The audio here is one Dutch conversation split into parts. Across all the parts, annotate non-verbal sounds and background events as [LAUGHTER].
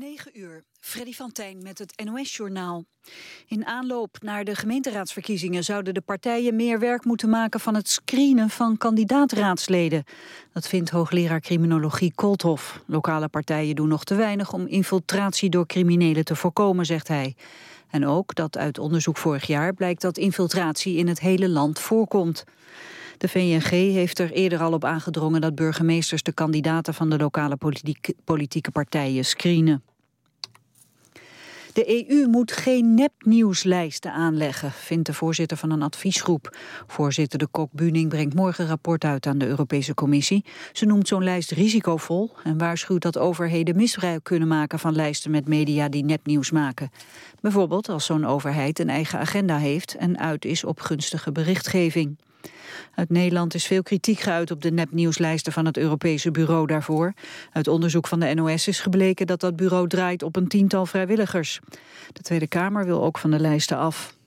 9 uur. Freddy van Tijn met het NOS-journaal. In aanloop naar de gemeenteraadsverkiezingen zouden de partijen meer werk moeten maken van het screenen van kandidaatraadsleden. Dat vindt hoogleraar criminologie Kolthof. Lokale partijen doen nog te weinig om infiltratie door criminelen te voorkomen, zegt hij. En ook dat uit onderzoek vorig jaar blijkt dat infiltratie in het hele land voorkomt. De VNG heeft er eerder al op aangedrongen dat burgemeesters de kandidaten van de lokale politieke partijen screenen. De EU moet geen nepnieuwslijsten aanleggen, vindt de voorzitter van een adviesgroep. Voorzitter de Kok-Buning brengt morgen rapport uit aan de Europese Commissie. Ze noemt zo'n lijst risicovol en waarschuwt dat overheden misbruik kunnen maken van lijsten met media die nepnieuws maken. Bijvoorbeeld als zo'n overheid een eigen agenda heeft en uit is op gunstige berichtgeving. Uit Nederland is veel kritiek geuit op de nepnieuwslijsten van het Europese bureau daarvoor. Uit onderzoek van de NOS is gebleken dat dat bureau draait op een tiental vrijwilligers. De Tweede Kamer wil ook van de lijsten af.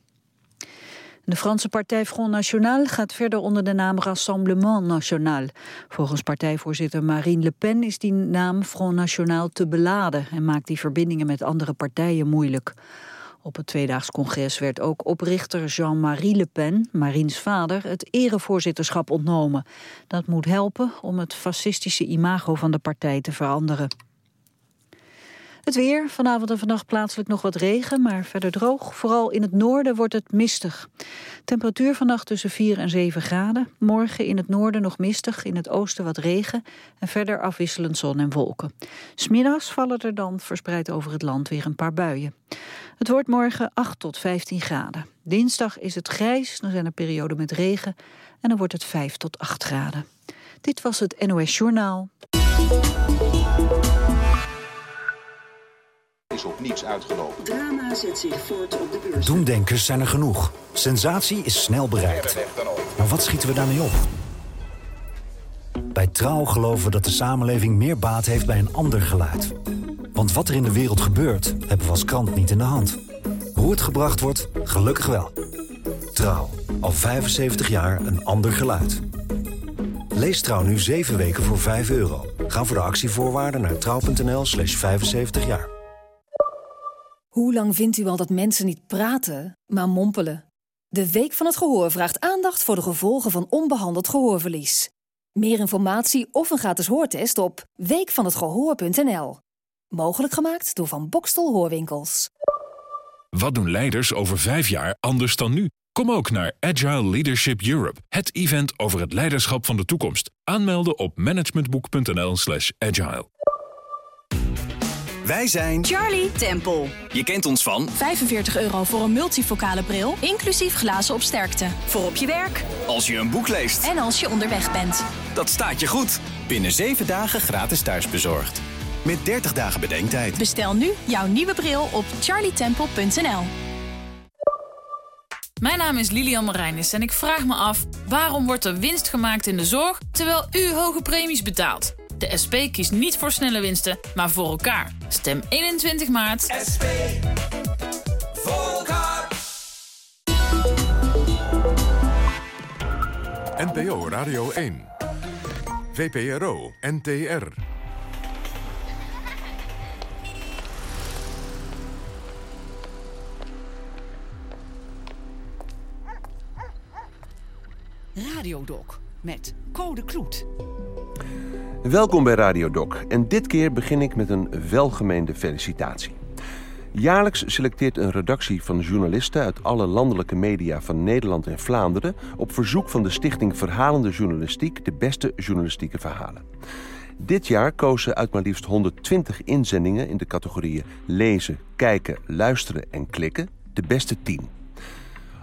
De Franse partij Front National gaat verder onder de naam Rassemblement National. Volgens partijvoorzitter Marine Le Pen is die naam Front National te beladen... en maakt die verbindingen met andere partijen moeilijk. Op het tweedaags congres werd ook oprichter Jean-Marie Le Pen, Mariens vader, het erevoorzitterschap ontnomen. Dat moet helpen om het fascistische imago van de partij te veranderen. Het weer, vanavond en vannacht plaatselijk nog wat regen, maar verder droog. Vooral in het noorden wordt het mistig. Temperatuur vannacht tussen 4 en 7 graden. Morgen in het noorden nog mistig, in het oosten wat regen... en verder afwisselend zon en wolken. Smiddags vallen er dan verspreid over het land weer een paar buien. Het wordt morgen 8 tot 15 graden. Dinsdag is het grijs, dan zijn er perioden met regen... en dan wordt het 5 tot 8 graden. Dit was het NOS Journaal. is op niets uitgelopen. Drama zet zich voort op de beurs. Doemdenkers zijn er genoeg. Sensatie is snel bereikt. Maar wat schieten we daarmee op? Bij Trouw geloven we dat de samenleving meer baat heeft bij een ander geluid. Want wat er in de wereld gebeurt, hebben we als krant niet in de hand. Hoe het gebracht wordt, gelukkig wel. Trouw, al 75 jaar een ander geluid. Lees Trouw nu 7 weken voor 5 euro. Ga voor de actievoorwaarden naar trouw.nl slash 75 jaar. Hoe lang vindt u al dat mensen niet praten, maar mompelen? De Week van het Gehoor vraagt aandacht voor de gevolgen van onbehandeld gehoorverlies. Meer informatie of een gratis hoortest op weekvanhetgehoor.nl. Mogelijk gemaakt door Van Bokstel Hoorwinkels. Wat doen leiders over vijf jaar anders dan nu? Kom ook naar Agile Leadership Europe, het event over het leiderschap van de toekomst. Aanmelden op managementboek.nl/slash agile. Wij zijn Charlie Temple. Je kent ons van 45 euro voor een multifocale bril, inclusief glazen op sterkte. Voor op je werk. Als je een boek leest. En als je onderweg bent. Dat staat je goed. Binnen 7 dagen gratis thuisbezorgd. Met 30 dagen bedenktijd. Bestel nu jouw nieuwe bril op charlietemple.nl. Mijn naam is Lilian Marijnis en ik vraag me af... waarom wordt er winst gemaakt in de zorg... terwijl u hoge premies betaalt? De SP kiest niet voor snelle winsten, maar voor elkaar. Stem 21 maart. SP. Voor elkaar. NPO Radio 1. VPRO NTR. Radiodoc met Code Kloet. Welkom bij Radio Doc en dit keer begin ik met een welgemeende felicitatie. Jaarlijks selecteert een redactie van journalisten uit alle landelijke media van Nederland en Vlaanderen op verzoek van de Stichting Verhalende Journalistiek de beste journalistieke verhalen. Dit jaar kozen uit maar liefst 120 inzendingen in de categorieën lezen, kijken, luisteren en klikken de beste 10.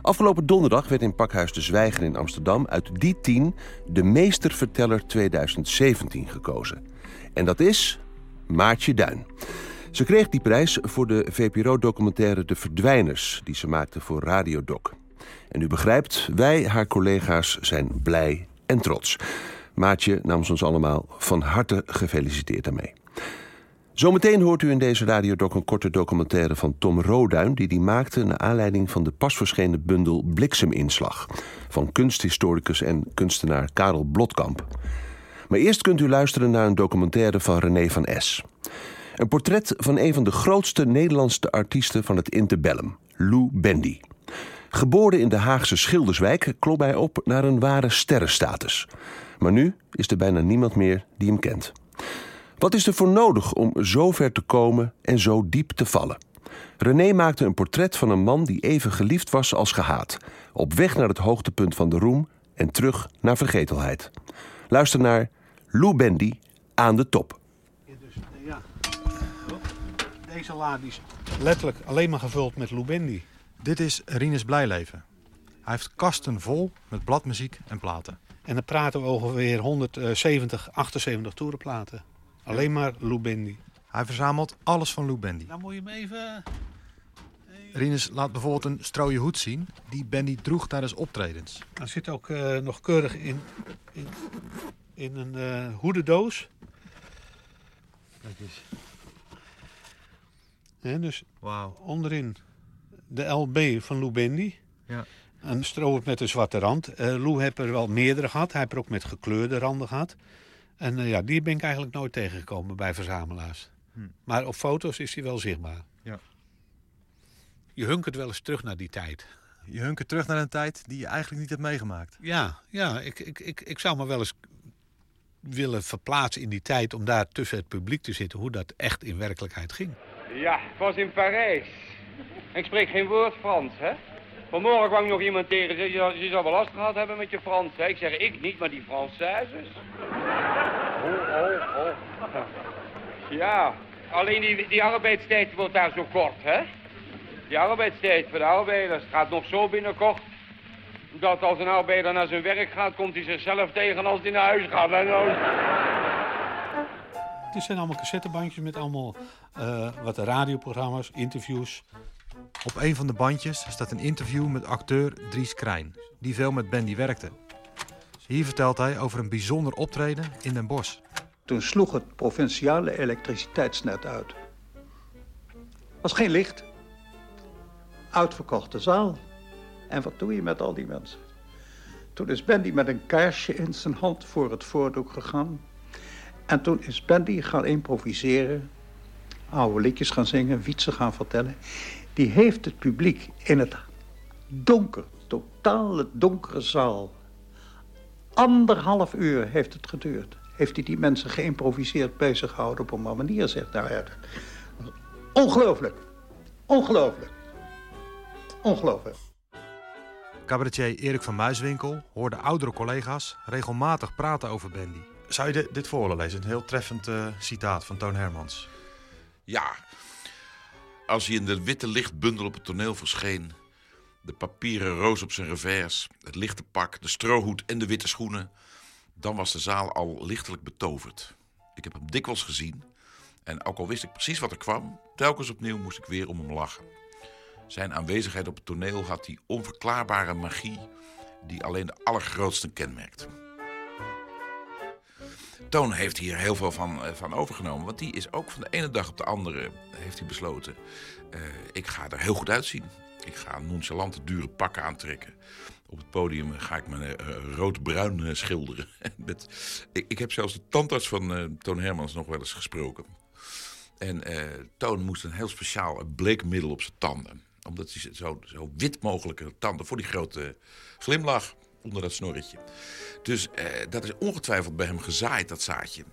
Afgelopen donderdag werd in Pakhuis de Zwijger in Amsterdam uit die tien de Meesterverteller 2017 gekozen. En dat is Maartje Duin. Ze kreeg die prijs voor de VPRO-documentaire De Verdwijners, die ze maakte voor Radiodoc. En u begrijpt, wij, haar collega's, zijn blij en trots. Maatje namens ons allemaal van harte gefeliciteerd daarmee. Zometeen hoort u in deze radiodoc een korte documentaire van Tom Roduin... die die maakte naar aanleiding van de pas verschenen bundel Blikseminslag... van kunsthistoricus en kunstenaar Karel Blotkamp. Maar eerst kunt u luisteren naar een documentaire van René van S. Een portret van een van de grootste Nederlandse artiesten van het interbellum, Lou Bendy. Geboren in de Haagse Schilderswijk klom hij op naar een ware sterrenstatus. Maar nu is er bijna niemand meer die hem kent. Wat is er voor nodig om zo ver te komen en zo diep te vallen? René maakte een portret van een man die even geliefd was als gehaat. Op weg naar het hoogtepunt van de roem en terug naar vergetelheid. Luister naar Lou Bendy aan de top. Ja. Deze laad is letterlijk alleen maar gevuld met Lou Bendy. Dit is Rinus Blijleven. Hij heeft kasten vol met bladmuziek en platen. En dan praten we ongeveer 170, 78 toerenplaten. Alleen maar Lou Bendy. Hij verzamelt alles van Lou Bendy. Dan moet je hem even... Rinus laat bijvoorbeeld een strooie hoed zien die Bendy droeg tijdens optredens. Hij zit ook uh, nog keurig in, in, in een uh, hoedendoos. Kijk eens. Ja, dus wow. onderin de LB van Lou Bendy. Ja. Een stroop met een zwarte rand. Uh, Lou heeft er wel meerdere gehad. Hij heeft er ook met gekleurde randen gehad. En uh, ja, die ben ik eigenlijk nooit tegengekomen bij verzamelaars. Hm. Maar op foto's is hij wel zichtbaar. Ja. Je hunkert wel eens terug naar die tijd. Je hunkert terug naar een tijd die je eigenlijk niet hebt meegemaakt. Ja, ja ik, ik, ik, ik zou me wel eens willen verplaatsen in die tijd... om daar tussen het publiek te zitten, hoe dat echt in werkelijkheid ging. Ja, ik was in Parijs. Ik spreek geen woord Frans, hè? Vanmorgen kwam nog iemand tegen. Je, je zou wel last gehad hebben met je Frans. Hè? Ik zeg, ik niet, maar die Françaises. Oh, oh, oh. Ja, alleen die, die arbeidstijd wordt daar zo kort, hè? Die arbeidstijd voor de arbeiders gaat nog zo binnenkort... dat als een arbeider naar zijn werk gaat, komt hij zichzelf tegen als hij naar huis gaat. En dan... Het zijn allemaal cassettebandjes met allemaal uh, wat radioprogramma's, interviews. Op een van de bandjes staat een interview met acteur Dries Krijn, die veel met Bendy werkte. Hier vertelt hij over een bijzonder optreden in Den Bosch. Toen sloeg het provinciale elektriciteitsnet uit. was geen licht. Uitverkochte zaal. En wat doe je met al die mensen? Toen is Bendy met een kaarsje in zijn hand voor het voordoek gegaan. En toen is Bendy gaan improviseren. Oude liedjes gaan zingen, wietsen gaan vertellen. Die heeft het publiek in het donker, totaal donkere zaal... anderhalf uur heeft het geduurd. Heeft hij die mensen geïmproviseerd bezig gehouden op een manier, zegt nou ja, Ongelooflijk. Ongelooflijk. Ongelooflijk. Cabaretier Erik van Muiswinkel hoorde oudere collega's regelmatig praten over Bendy. Zou je dit, dit voor willen lezen? Een heel treffend uh, citaat van Toon Hermans. Ja, als hij in de witte lichtbundel op het toneel verscheen... de papieren roos op zijn revers, het lichte pak, de strohoed en de witte schoenen... dan was de zaal al lichtelijk betoverd. Ik heb hem dikwijls gezien en ook al wist ik precies wat er kwam... telkens opnieuw moest ik weer om hem lachen. Zijn aanwezigheid op het toneel had die onverklaarbare magie... die alleen de allergrootste kenmerkt. Toon heeft hier heel veel van, uh, van overgenomen. Want die is ook van de ene dag op de andere, heeft hij besloten... Uh, ik ga er heel goed uitzien. Ik ga nonchalante, dure pakken aantrekken. Op het podium ga ik me uh, rood-bruin schilderen. [LAUGHS] Met, ik, ik, heb zelfs de tandarts van Toon Hermans nog wel eens gesproken. En Toon moest een heel speciaal bleekmiddel op zijn tanden. Omdat hij zo, zo wit mogelijke tanden voor die grote glimlach onder dat snorretje. Dus eh, dat is ongetwijfeld bij hem gezaaid, dat zaadje,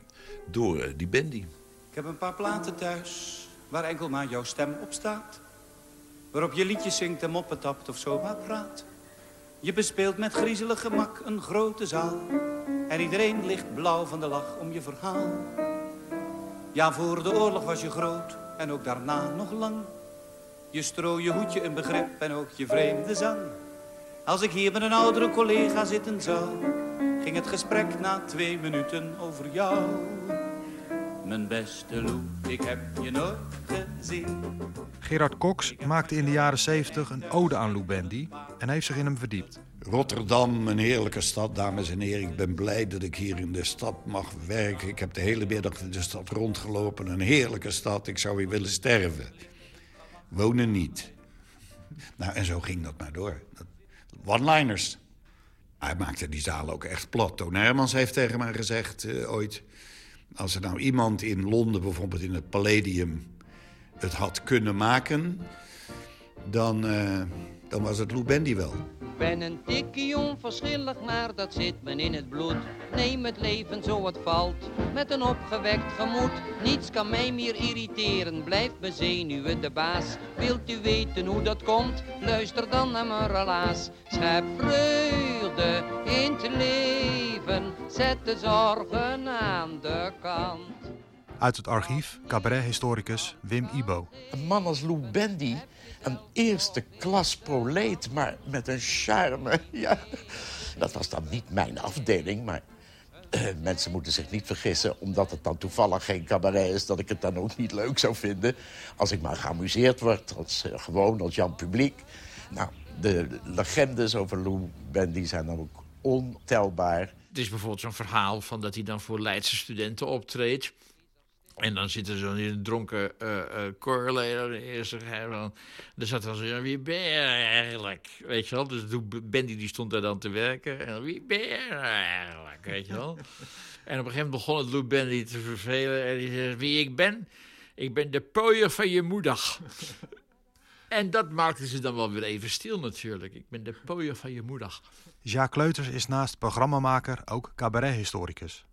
door eh, die Bendy. Ik heb een paar platen thuis waar enkel maar jouw stem op staat. Waarop je liedjes zingt en moppen tapt of zomaar praat. Je bespeelt met griezelig gemak een grote zaal. En iedereen ligt blauw van de lach om je verhaal. Ja, voor de oorlog was je groot en ook daarna nog lang. Je stro je hoedje een begrip en ook je vreemde zang. Als ik hier met een oudere collega zitten zou, ging het gesprek na twee minuten over jou. Mijn beste Lou, ik heb je nooit gezien. Gerard Cox maakte in de jaren 70 een ode aan Lou Bendy en heeft zich in hem verdiept. Rotterdam, een heerlijke stad, dames en heren. Ik ben blij dat ik hier in de stad mag werken. Ik heb de hele middag in de stad rondgelopen. Een heerlijke stad, ik zou hier willen sterven. Wonen niet. [LAUGHS] Nou, en zo ging dat maar door. One-liners. Hij maakte die zaal ook echt plat. Toon Hermans heeft tegen mij gezegd uh, ooit... Als er nou iemand in Londen, bijvoorbeeld in het Palladium, het had kunnen maken, dan, uh, dan was het Lou Bendy wel. ben een tikkie onverschillig, maar dat zit me in het bloed. Neem het leven zo het valt, met een opgewekt gemoed. Niets kan mij meer irriteren, blijf me zenuwen de baas. Wilt u weten hoe dat komt? Luister dan naar mijn relaas. Schep vreugde in het leven, zet de zorgen aan de kant. Uit het archief cabaret-historicus Wim Ibo. Een man als Lou Bendy, een eerste klas proleet, maar met een charme. [LAUGHS] Ja, dat was dan niet mijn afdeling, maar uh, mensen moeten zich niet vergissen... omdat het dan toevallig geen cabaret is... dat ik het dan ook niet leuk zou vinden... als ik maar geamuseerd word, als, uh, gewoon als Jan Publiek. Nou, de legendes over Lou Bendy zijn dan ook ontelbaar. Het is bijvoorbeeld zo'n verhaal van dat hij dan voor Leidse studenten optreedt... En dan zit er zo'n dronken uh, uh. Er zat dan zo, wie ben je eigenlijk? Weet je wel? Dus Bendy die stond daar dan te werken. En wie ben je eigenlijk? Weet je wel? en op een gegeven moment begon het Lou Bendy te vervelen. En die zei, wie ik ben? Ik ben de pooier van je moeder. en dat maakte ze dan wel weer even stil natuurlijk. Ik ben de pooier van je moeder. Jacques Kleuters is naast programmamaker ook cabaret-historicus.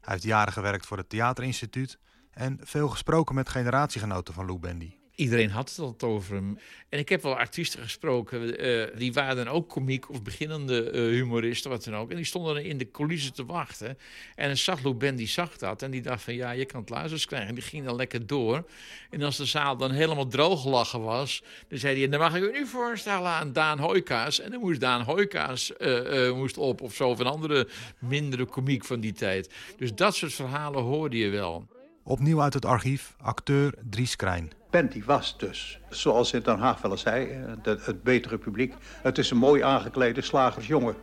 Hij heeft jaren gewerkt voor het Theaterinstituut en veel gesproken met generatiegenoten van Lou Bendy. Iedereen had het altijd over hem. En ik heb wel artiesten gesproken, uh, die waren dan ook komiek of beginnende uh, humoristen, wat dan ook. En die stonden in de coulissen te wachten. En dan zag Lou Bendy zag dat en die dacht van ja, je kan het lazers krijgen. En die ging dan lekker door. En als de zaal dan helemaal droog gelachen was, dan zei hij, dan mag ik u nu voorstellen aan Daan Hoijkaas. En dan moest Daan Hoijkaas uh, moest op of zo, of een andere mindere komiek van die tijd. Dus dat soort verhalen hoorde je wel. Opnieuw uit het archief, acteur Dries Krijn. Bendy was dus, zoals in Den Haag wel eens zei, het, het betere publiek. Het is een mooi aangeklede slagersjongen.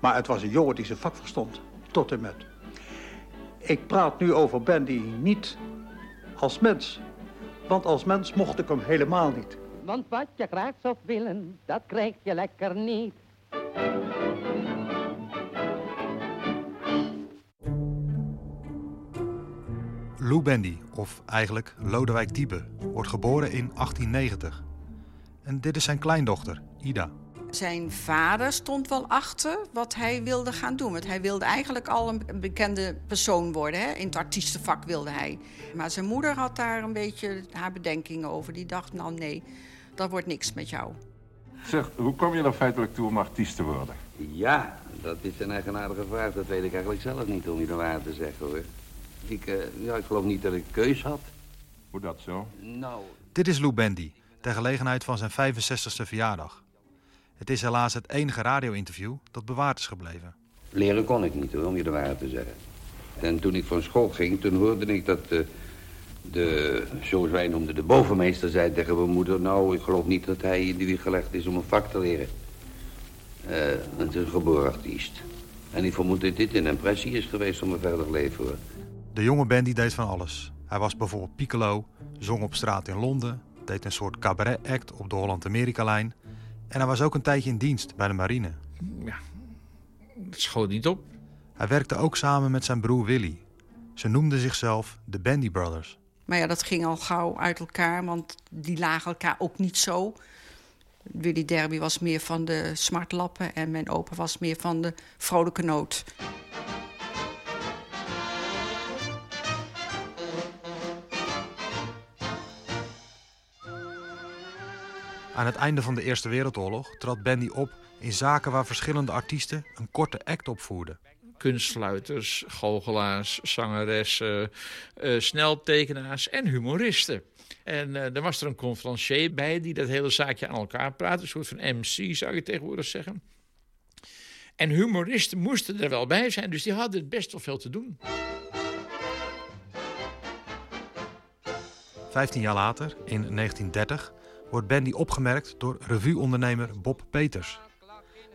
Maar het was een jongen die zijn vak verstond, tot en met. Ik praat nu over Bendy niet als mens. Want als mens mocht ik hem helemaal niet. Want wat je graag zou willen, dat krijg je lekker niet. Lou Bendy, of eigenlijk Lodewijk Diebe, wordt geboren in 1890. En dit is zijn kleindochter, Ida. Zijn vader stond wel achter wat hij wilde gaan doen. Want hij wilde eigenlijk al een bekende persoon worden. Hè? In het artiestenvak wilde hij. Maar zijn moeder had daar een beetje haar bedenkingen over. Die dacht, nou nee, dat wordt niks met jou. Zeg, hoe kom je er feitelijk toe om artiest te worden? Ja, dat is een eigenaardige vraag. Dat weet ik eigenlijk zelf niet, om je de waar te zeggen hoor. Ik, uh, ja, ik geloof niet dat ik keus had. Hoe dat zo? Nou... Dit is Lou Bendy, ter gelegenheid van zijn 65ste verjaardag. Het is helaas het enige radio-interview dat bewaard is gebleven. Leren kon ik niet hoor, om je de waarheid te zeggen. En toen ik van school ging, toen hoorde ik dat de, de zoals wij noemden, de bovenmeester zei tegen mijn moeder... nou, ik geloof niet dat hij in de wieg gelegd is om een vak te leren. Uh, het is een geboren artiest. En ik vermoed dat dit een impressie is geweest om mijn verder leven hoor. De jonge Bendy deed van alles. Hij was bijvoorbeeld piccolo, zong op straat in Londen, deed een soort cabaret-act op de Holland-Amerika-lijn. En hij was ook een tijdje in dienst bij de marine. Ja, het schoot niet op. Hij werkte ook samen met zijn broer Willy. Ze noemden zichzelf de Bendy Brothers. Maar ja, dat ging al gauw uit elkaar, want die lagen elkaar ook niet zo. Willy Derby was meer van de smartlappen en mijn opa was meer van de vrolijke noot. Aan het einde van de Eerste Wereldoorlog trad Bendy op in zaken waar verschillende artiesten een korte act opvoerden. Kunstfluiters, goochelaars, zangeressen, uh, sneltekenaars en humoristen. En uh, er was er een conferencier bij die dat hele zaakje aan elkaar praatte. Een soort van MC zou je tegenwoordig zeggen. En humoristen moesten er wel bij zijn, dus die hadden best wel veel te doen. Vijftien jaar later, in 1930, wordt Bendy opgemerkt door revueondernemer Bob Peters.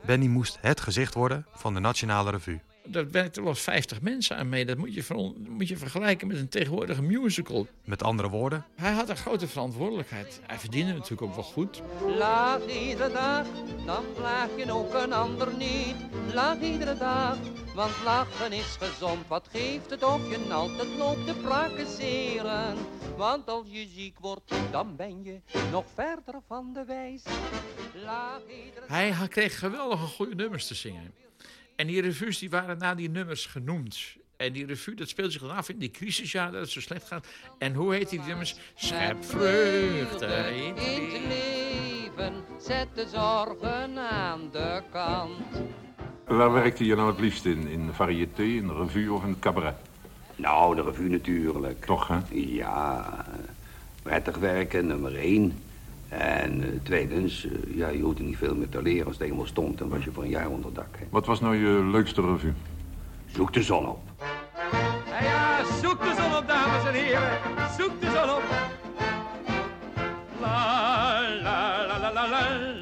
Benny moest het gezicht worden van de Nationale Revue. Daar werkten wel 50 mensen aan mee. Dat moet je, moet je vergelijken met een tegenwoordige musical. Met andere woorden? Hij had een grote verantwoordelijkheid. Hij verdiende natuurlijk ook wel goed. Laat iedere dag, dan plaag je ook een ander niet. Laat iedere dag, Want lachen is gezond, wat geeft het of je altijd loopt te praktiseren. Want als je ziek wordt, dan ben je nog verder van de wijs. Laag iedere... Hij kreeg geweldige goede nummers te zingen. En die revues die waren na die nummers genoemd. En die revue, dat speelt zich dan af in die crisisjaren dat het zo slecht gaat. En hoe heet die nummers? Schep vreugde in het in het leven. Zet de zorgen aan de kant. Waar werkte je nou het liefst in? In de variété, in de revue of in het cabaret? Nou, de revue natuurlijk. Toch, hè? Ja, prettig werken, nummer één. En eh, tweedens, eh, ja, je hoefde niet veel meer te leren als het eenmaal stond. Dan was je voor een jaar onder dak. Hè. Wat was nou je leukste revue? Zoek de zon op. Ja, ja, zoek de zon op, dames en heren. Zoek de zon op. La, la, la, la, la, la.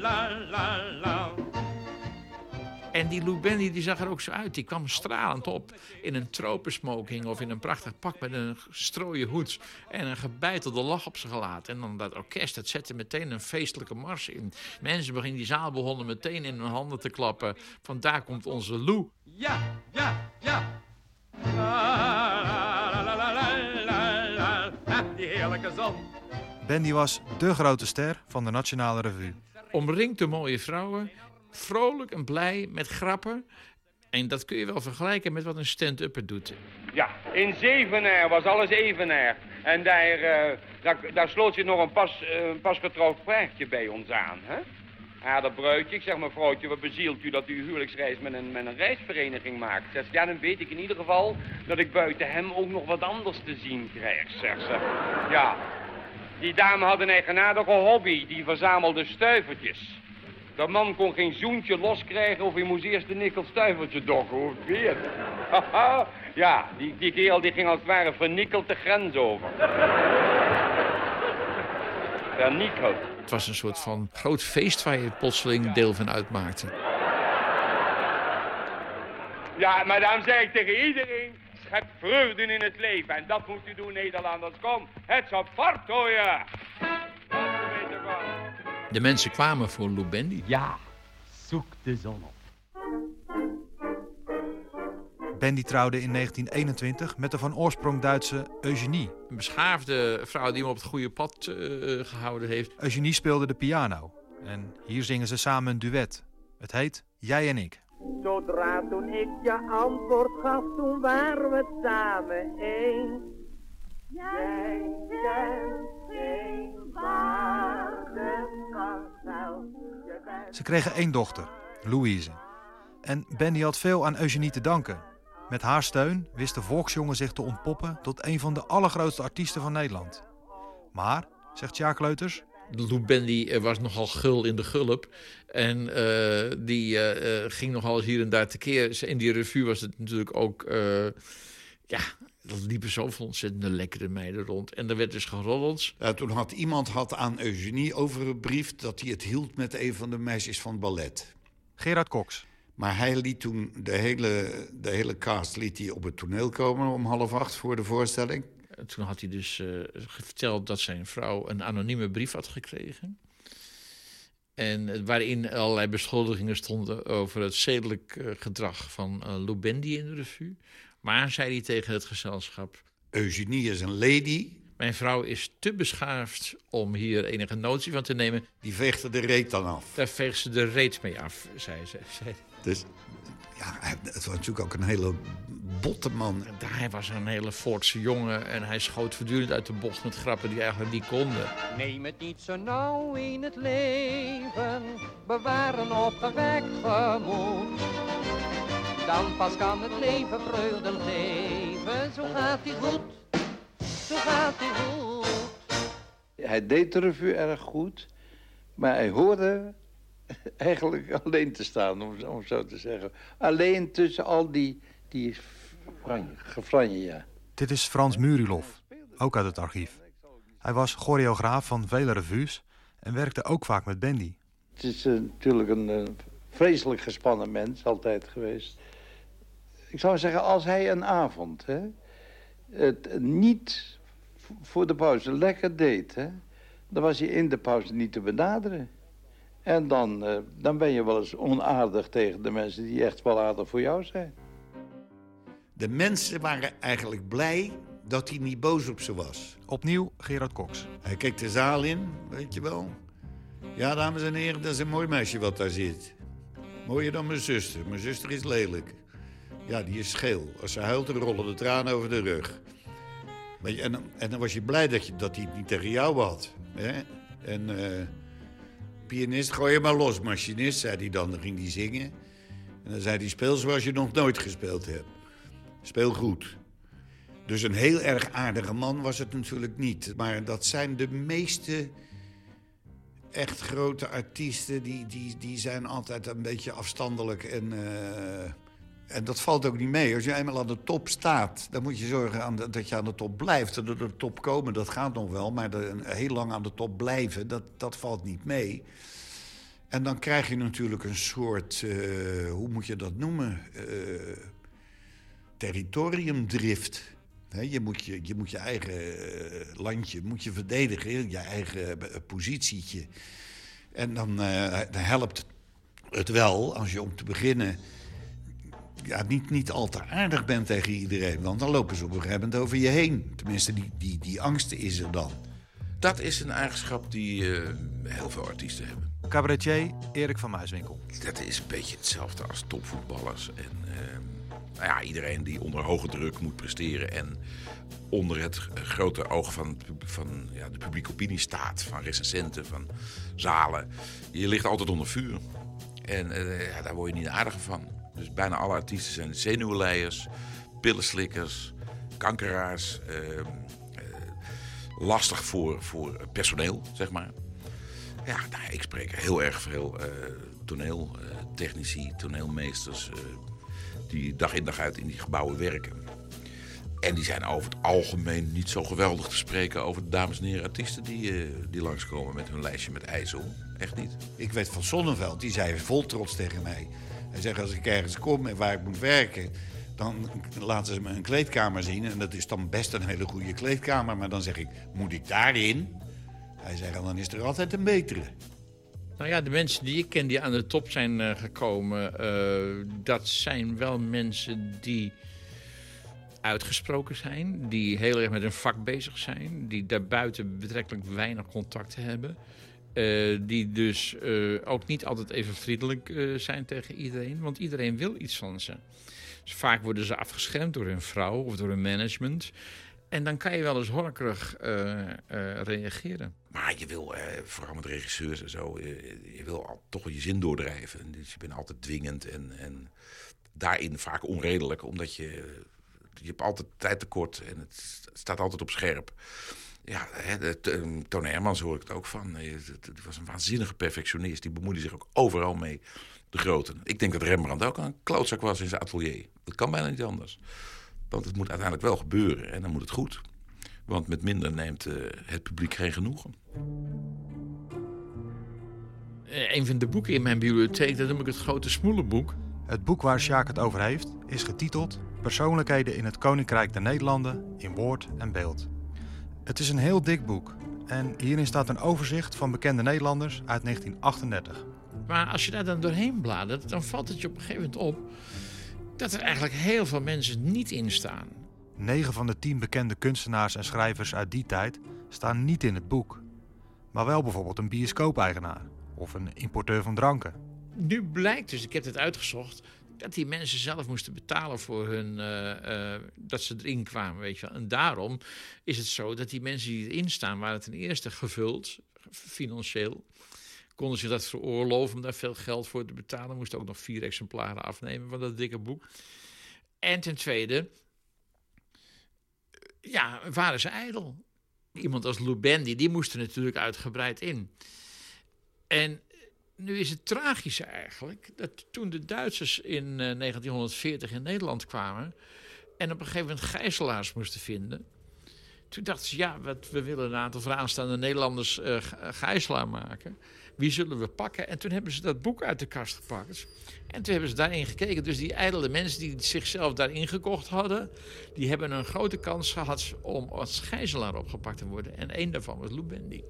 En die Lou Bendy die zag er ook zo uit. Die kwam stralend op in een tropensmoking of in een prachtig pak met een strooien hoed en een gebeitelde lach op zijn gelaat. En dan dat orkest, dat zette meteen een feestelijke mars in. Mensen beginnen die zaal begonnen meteen in hun handen te klappen. Van daar komt onze Lou. Ja, ja, ja. La, la, la, la, la, la, la. Ha, die heerlijke zon. Bandy was dé grote ster van de Nationale Revue. Omringd door mooie vrouwen, vrolijk en blij met grappen. En dat kun je wel vergelijken met wat een stand-upper doet. Ja, in Zevenaar was alles evenaar. En daar, eh, daar, sloot je nog een pas, eh, een pas getrouwd paardje bij ons aan, hè? Aardig bruidje. Ik zeg, mevrouwtje, wat bezielt u dat u huwelijksreis met een, met een reisvereniging maakt? Ja, dan weet ik in ieder geval dat ik buiten hem ook nog wat anders te zien krijg, zegt ze. Ja, die dame had een eigenaardige hobby, die verzamelde stuivertjes. De man kon geen zoentje loskrijgen of hij moest eerst een nikkelstuivertje dokken, weer. Ja, die, die kerel die ging als het ware vernikkeld de grens over. Vernikkeld. Het was een soort van groot feest waar je plotseling deel van uitmaakte. Ja, maar daarom zeg ik tegen iedereen, schep vreugde in het leven. En dat moet u doen, Nederlanders. Kom, het fort je. De mensen kwamen voor Lou Bendy. Ja, zoek de zon op. Bandy trouwde in 1921 met de van oorsprong Duitse Eugenie. Een beschaafde vrouw die hem op het goede pad eh, gehouden heeft. Eugenie speelde de piano. En hier zingen ze samen een duet. Het heet Jij en ik. Zodra toen ik je antwoord gaf, toen waren we samen één. Jij bent geen. Je bent Ze kregen één dochter, Louise. En Bandy had veel aan Eugenie te danken. Met haar steun wist de volksjongen zich te ontpoppen tot een van de allergrootste artiesten van Nederland. Maar, zegt Sjaak Leuters, Lou Bendy eh, was nogal gul in de gulp. En eh, die eh, ging nogal eens hier en daar tekeer. In die revue was het natuurlijk ook... ja, er liepen zoveel ontzettende lekkere meiden rond. En er werd dus geroddeld. Ja, toen had iemand had aan Eugenie overgebriefd dat hij het hield met een van de meisjes van het ballet. Gerard Cox. Maar hij liet toen de hele, de hele cast liet hij op het toneel komen om half acht voor de voorstelling. En Toen had hij dus eh, verteld dat zijn vrouw een anonieme brief had gekregen. En eh, waarin allerlei beschuldigingen stonden over het zedelijk eh, gedrag van uh, Lou Bendy in de revue. Maar, zei hij tegen het gezelschap... Eugenie is een lady. Mijn vrouw is te beschaafd om hier enige notie van te nemen. Die veegt er de reet dan af. Daar veegt ze de reet mee af, zei ze. Zei. Dus ja, het was natuurlijk ook een hele botte man. Hij was een hele Voortse jongen en hij schoot voortdurend uit de bocht met grappen die eigenlijk niet konden. Neem het niet zo nauw in het leven, bewaar een opgewekt gemoed. Dan pas kan het leven vreugden geven, zo gaat hij goed, zo gaat hij goed. Hij deed de revue erg goed, maar hij hoorde [LAUGHS] eigenlijk alleen te staan, om, om zo te zeggen. Alleen tussen al die, die franje, gefranje, ja. Dit is Frans Murilov, ook uit het archief. Hij was choreograaf van vele revues en werkte ook vaak met Bandy. Het is eh, natuurlijk een eh, vreselijk gespannen mens, altijd geweest. Ik zou zeggen, als hij een avond hè, het niet voor de pauze lekker deed... Hè, dan was hij in de pauze niet te benaderen. En dan, eh, dan ben je wel eens onaardig tegen de mensen die echt wel aardig voor jou zijn. De mensen waren eigenlijk blij dat hij niet boos op ze was. Opnieuw Gerard Cox. Hij keek de zaal in, weet je wel. Ja, dames en heren, dat is een mooi meisje wat daar zit. Mooier dan mijn zuster. Mijn zuster is lelijk. Ja, die is scheel. Als ze huilt, dan rollen de tranen over de rug. En, en dan was je blij dat, je, dat hij het niet tegen jou had. Hè? En eh, pianist, gooi je maar los, machinist, zei hij dan. Dan ging hij zingen. En dan zei hij, speel zoals je nog nooit gespeeld hebt. Speel goed. Dus een heel erg aardige man was het natuurlijk niet. Maar dat zijn de meeste echt grote artiesten... die, die, die zijn altijd een beetje afstandelijk en... eh, en dat valt ook niet mee. Als je eenmaal aan de top staat, dan moet je zorgen aan dat je aan de top blijft. En door de top komen, dat gaat nog wel. Maar de- heel lang aan de top blijven, dat, dat valt niet mee. En dan krijg je natuurlijk een soort, eh, hoe moet je dat noemen? Eh, territoriumdrift. Je, moet je, je moet je eigen eh, landje moet je verdedigen, je eigen positietje. En dan, dan helpt het wel als je om te beginnen ja, niet, niet al te aardig bent tegen iedereen. Want dan lopen ze op een gegeven moment over je heen. Tenminste, die, die, die angst is er dan. Dat is een eigenschap die eh, heel veel artiesten hebben. Cabaretier Erik van Muiswinkel. Dat is een beetje hetzelfde als topvoetballers. En ehm, nou ja, iedereen die onder hoge druk moet presteren en onder het grote oog van, van ja, de publieke opinie staat, van recensenten, van zalen. Je ligt altijd onder vuur. En eh, ja, daar word je niet aardiger van. Dus bijna alle artiesten zijn zenuwleiers, pillenslikkers, kankeraars. ehm, eh, lastig voor, voor personeel, zeg maar. Ja, nou, ik spreek heel erg veel eh toneeltechnici, toneelmeesters... eh, die dag in dag uit in die gebouwen werken. En die zijn over het algemeen niet zo geweldig te spreken over de dames en heren artiesten die, die langskomen met hun lijstje met ijzel. Echt niet. Ik weet van Sonneveld, die zei vol trots tegen mij. Hij zegt, als ik ergens kom en waar ik moet werken... dan laten ze me een kleedkamer zien. En dat is dan best een hele goede kleedkamer. Maar dan zeg ik, moet ik daarin? Hij zegt, dan is er altijd een betere. Nou ja, de mensen die ik ken die aan de top zijn eh, gekomen, eh, dat zijn wel mensen die uitgesproken zijn, die heel erg met hun vak bezig zijn, die daarbuiten betrekkelijk weinig contacten hebben. Eh, die dus eh, ook niet altijd even vriendelijk eh, zijn tegen iedereen, want iedereen wil iets van ze. Dus vaak worden ze afgeschermd door hun vrouw of door hun management. En dan kan je wel eens horkerig reageren. Maar je wil, vooral met regisseurs en zo, je wil toch wel je zin doordrijven. Dus je bent altijd dwingend en, en daarin vaak onredelijk, omdat je, je hebt altijd tijd tekort en het staat altijd op scherp. Ja, de, Tony Hermans hoor ik het ook van. Het het was een waanzinnige perfectionist. Die bemoeide zich ook overal mee. De groten. Ik denk dat Rembrandt ook een klootzak was in zijn atelier. Dat kan bijna niet anders. Want het moet uiteindelijk wel gebeuren en dan moet het goed. Want met minder neemt eh, het publiek geen genoegen. Eh, een van de boeken in mijn bibliotheek, dat noem ik het Grote Smoelenboek. Het boek waar Sjaak het over heeft is getiteld Persoonlijkheden in het Koninkrijk der Nederlanden in woord en beeld. Het is een heel dik boek en hierin staat een overzicht van bekende Nederlanders uit 1938. Maar als je daar dan doorheen bladert, dan valt het je op een gegeven moment op dat er eigenlijk heel veel mensen niet in staan. 9 van de 10 bekende kunstenaars en schrijvers uit die tijd staan niet in het boek. Maar wel bijvoorbeeld een bioscoopeigenaar of een importeur van dranken. Nu blijkt dus, ik heb het uitgezocht, dat die mensen zelf moesten betalen voor hun, eh, eh, dat ze erin kwamen, weet je wel. En daarom is het zo dat die mensen die erin staan, waren ten eerste gevuld, financieel. Konden ze dat veroorloven om daar veel geld voor te betalen. Moesten ook nog vier exemplaren afnemen van dat dikke boek. En ten tweede, ja, waren ze ijdel. Iemand als Lou Bendy, die moest er natuurlijk uitgebreid in. En nu is het tragische eigenlijk dat toen de Duitsers in eh, 1940 in Nederland kwamen en op een gegeven moment gijzelaars moesten vinden, toen dachten ze, ja, wat, we willen een aantal vooraanstaande Nederlanders eh, g- gijzelaar maken. Wie zullen we pakken? En toen hebben ze dat boek uit de kast gepakt. En toen hebben ze daarin gekeken. Dus die ijdele mensen die zichzelf daarin gekocht hadden... die hebben een grote kans gehad om als gijzelaar opgepakt te worden. En één daarvan was Lou Bendy.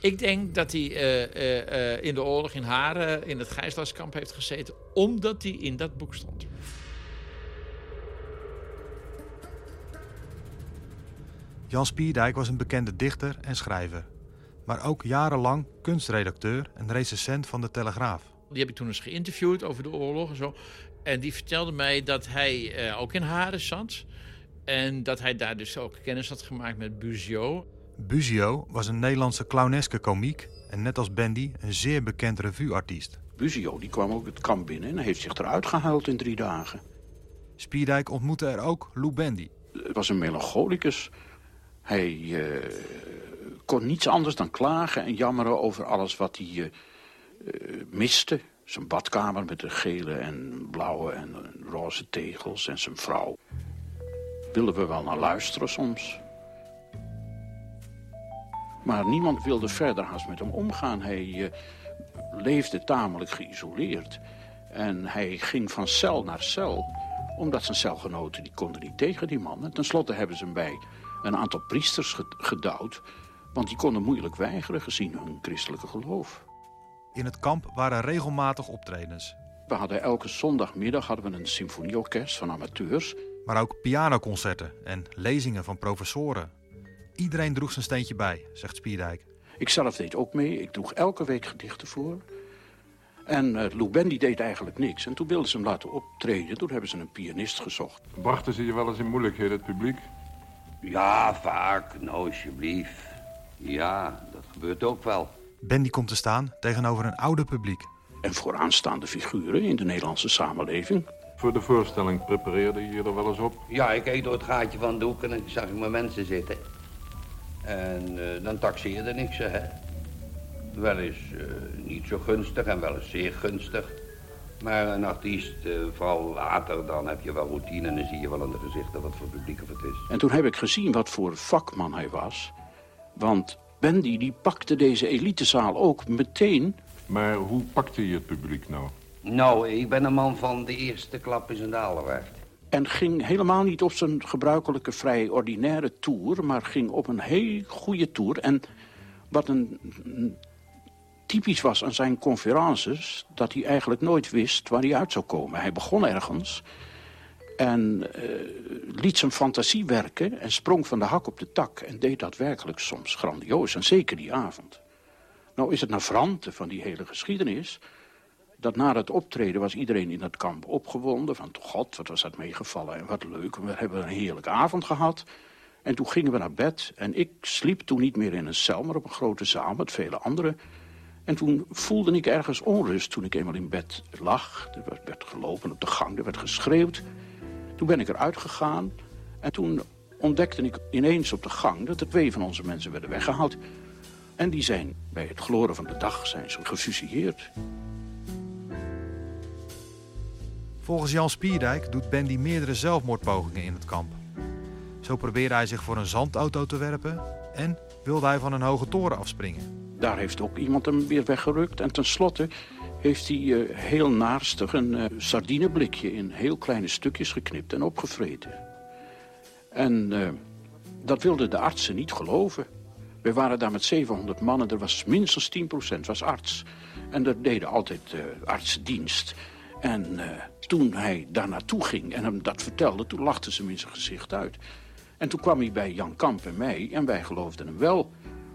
Ik denk dat hij eh, eh, eh, in de oorlog in Haren in het gijslaarskamp heeft gezeten... omdat hij in dat boek stond. Jan Spierdijk was een bekende dichter en schrijver. Maar ook jarenlang kunstredacteur en recensent van de Telegraaf. Die heb ik toen eens geïnterviewd over de oorlog en zo. En die vertelde mij dat hij ook in Haren zat. En dat hij daar dus ook kennis had gemaakt met Buzio. Buzio was een Nederlandse clowneske komiek en net als Bendy een zeer bekend revueartiest. Buzio die kwam ook het kamp binnen en heeft zich eruit gehuild in drie dagen. Spierdijk ontmoette er ook Lou Bendy. Het was een melancholicus. Hij eh, kon niets anders dan klagen en jammeren over alles wat hij eh, miste. Zijn badkamer met de gele en blauwe en roze tegels en zijn vrouw. Wilden we wel naar luisteren soms. Maar niemand wilde verder haast met hem omgaan. Hij leefde tamelijk geïsoleerd. En hij ging van cel naar cel omdat zijn celgenoten die konden niet tegen die man. En tenslotte hebben ze hem bij een aantal priesters gedouwd. Want die konden moeilijk weigeren gezien hun christelijke geloof. In het kamp waren regelmatig optredens. We hadden elke zondagmiddag hadden we een symfonieorkest van amateurs. Maar ook pianoconcerten en lezingen van professoren. Iedereen droeg zijn steentje bij, zegt Spierdijk. Ik zelf deed ook mee. Ik droeg elke week gedichten voor. En uh, Lou Bendy deed eigenlijk niks. En toen wilden ze hem laten optreden. Toen hebben ze een pianist gezocht. Brachten ze je wel eens in moeilijkheden, het publiek? Ja, vaak. Nou, alsjeblieft. Ja, dat gebeurt ook wel. Bendy komt te staan tegenover een oude publiek. En vooraanstaande figuren in de Nederlandse samenleving. Voor de voorstelling prepareerde je er wel eens op? Ja, ik keek door het gaatje van de hoek en dan zag ik mijn mensen zitten. En uh, dan taxeerde ik ze, hè. Wel eens uh, niet zo gunstig en wel eens zeer gunstig. Maar een artiest, uh, vooral later, dan heb je wel routine... en dan zie je wel aan de gezichten wat voor publiek of het is. En toen heb ik gezien wat voor vakman hij was. Want Bendy die pakte deze elitezaal ook meteen. Maar hoe pakte je het publiek nou? Nou, ik ben een man van de eerste klap in zijn dalenwaard. En ging helemaal niet op zijn gebruikelijke vrij ordinaire tour... maar ging op een heel goede tour. En wat een typisch was aan zijn conferences... dat hij eigenlijk nooit wist waar hij uit zou komen. Hij begon ergens en uh, liet zijn fantasie werken... en sprong van de hak op de tak en deed dat werkelijk soms grandioos. En zeker die avond. Nou is het navrante van die hele geschiedenis... dat na het optreden was iedereen in het kamp opgewonden... van god, wat was dat meegevallen en wat leuk. We hebben een heerlijke avond gehad... En toen gingen we naar bed en ik sliep toen niet meer in een cel... maar op een grote zaal met vele anderen en toen voelde ik ergens onrust toen ik eenmaal in bed lag. Er werd gelopen op de gang, er werd geschreeuwd. Toen ben ik eruit gegaan en toen ontdekte ik ineens op de gang... dat er twee van onze mensen werden weggehaald. En die zijn bij het gloren van de dag zijn ze gefusilleerd. Volgens Jan Spierdijk doet Bendy meerdere zelfmoordpogingen in het kamp. Zo probeerde hij zich voor een zandauto te werpen... en wilde hij van een hoge toren afspringen. Daar heeft ook iemand hem weer weggerukt. En tenslotte heeft hij uh, heel naarstig een uh, sardineblikje in heel kleine stukjes geknipt en opgevreten. En uh, dat wilden de artsen niet geloven. We waren daar met 700 mannen, er was minstens 10% was arts. En er deden altijd artsendienst. En toen hij daar naartoe ging en hem dat vertelde, toen lachten ze hem in zijn gezicht uit. En toen kwam hij bij Jan Kamp en mij en wij geloofden hem wel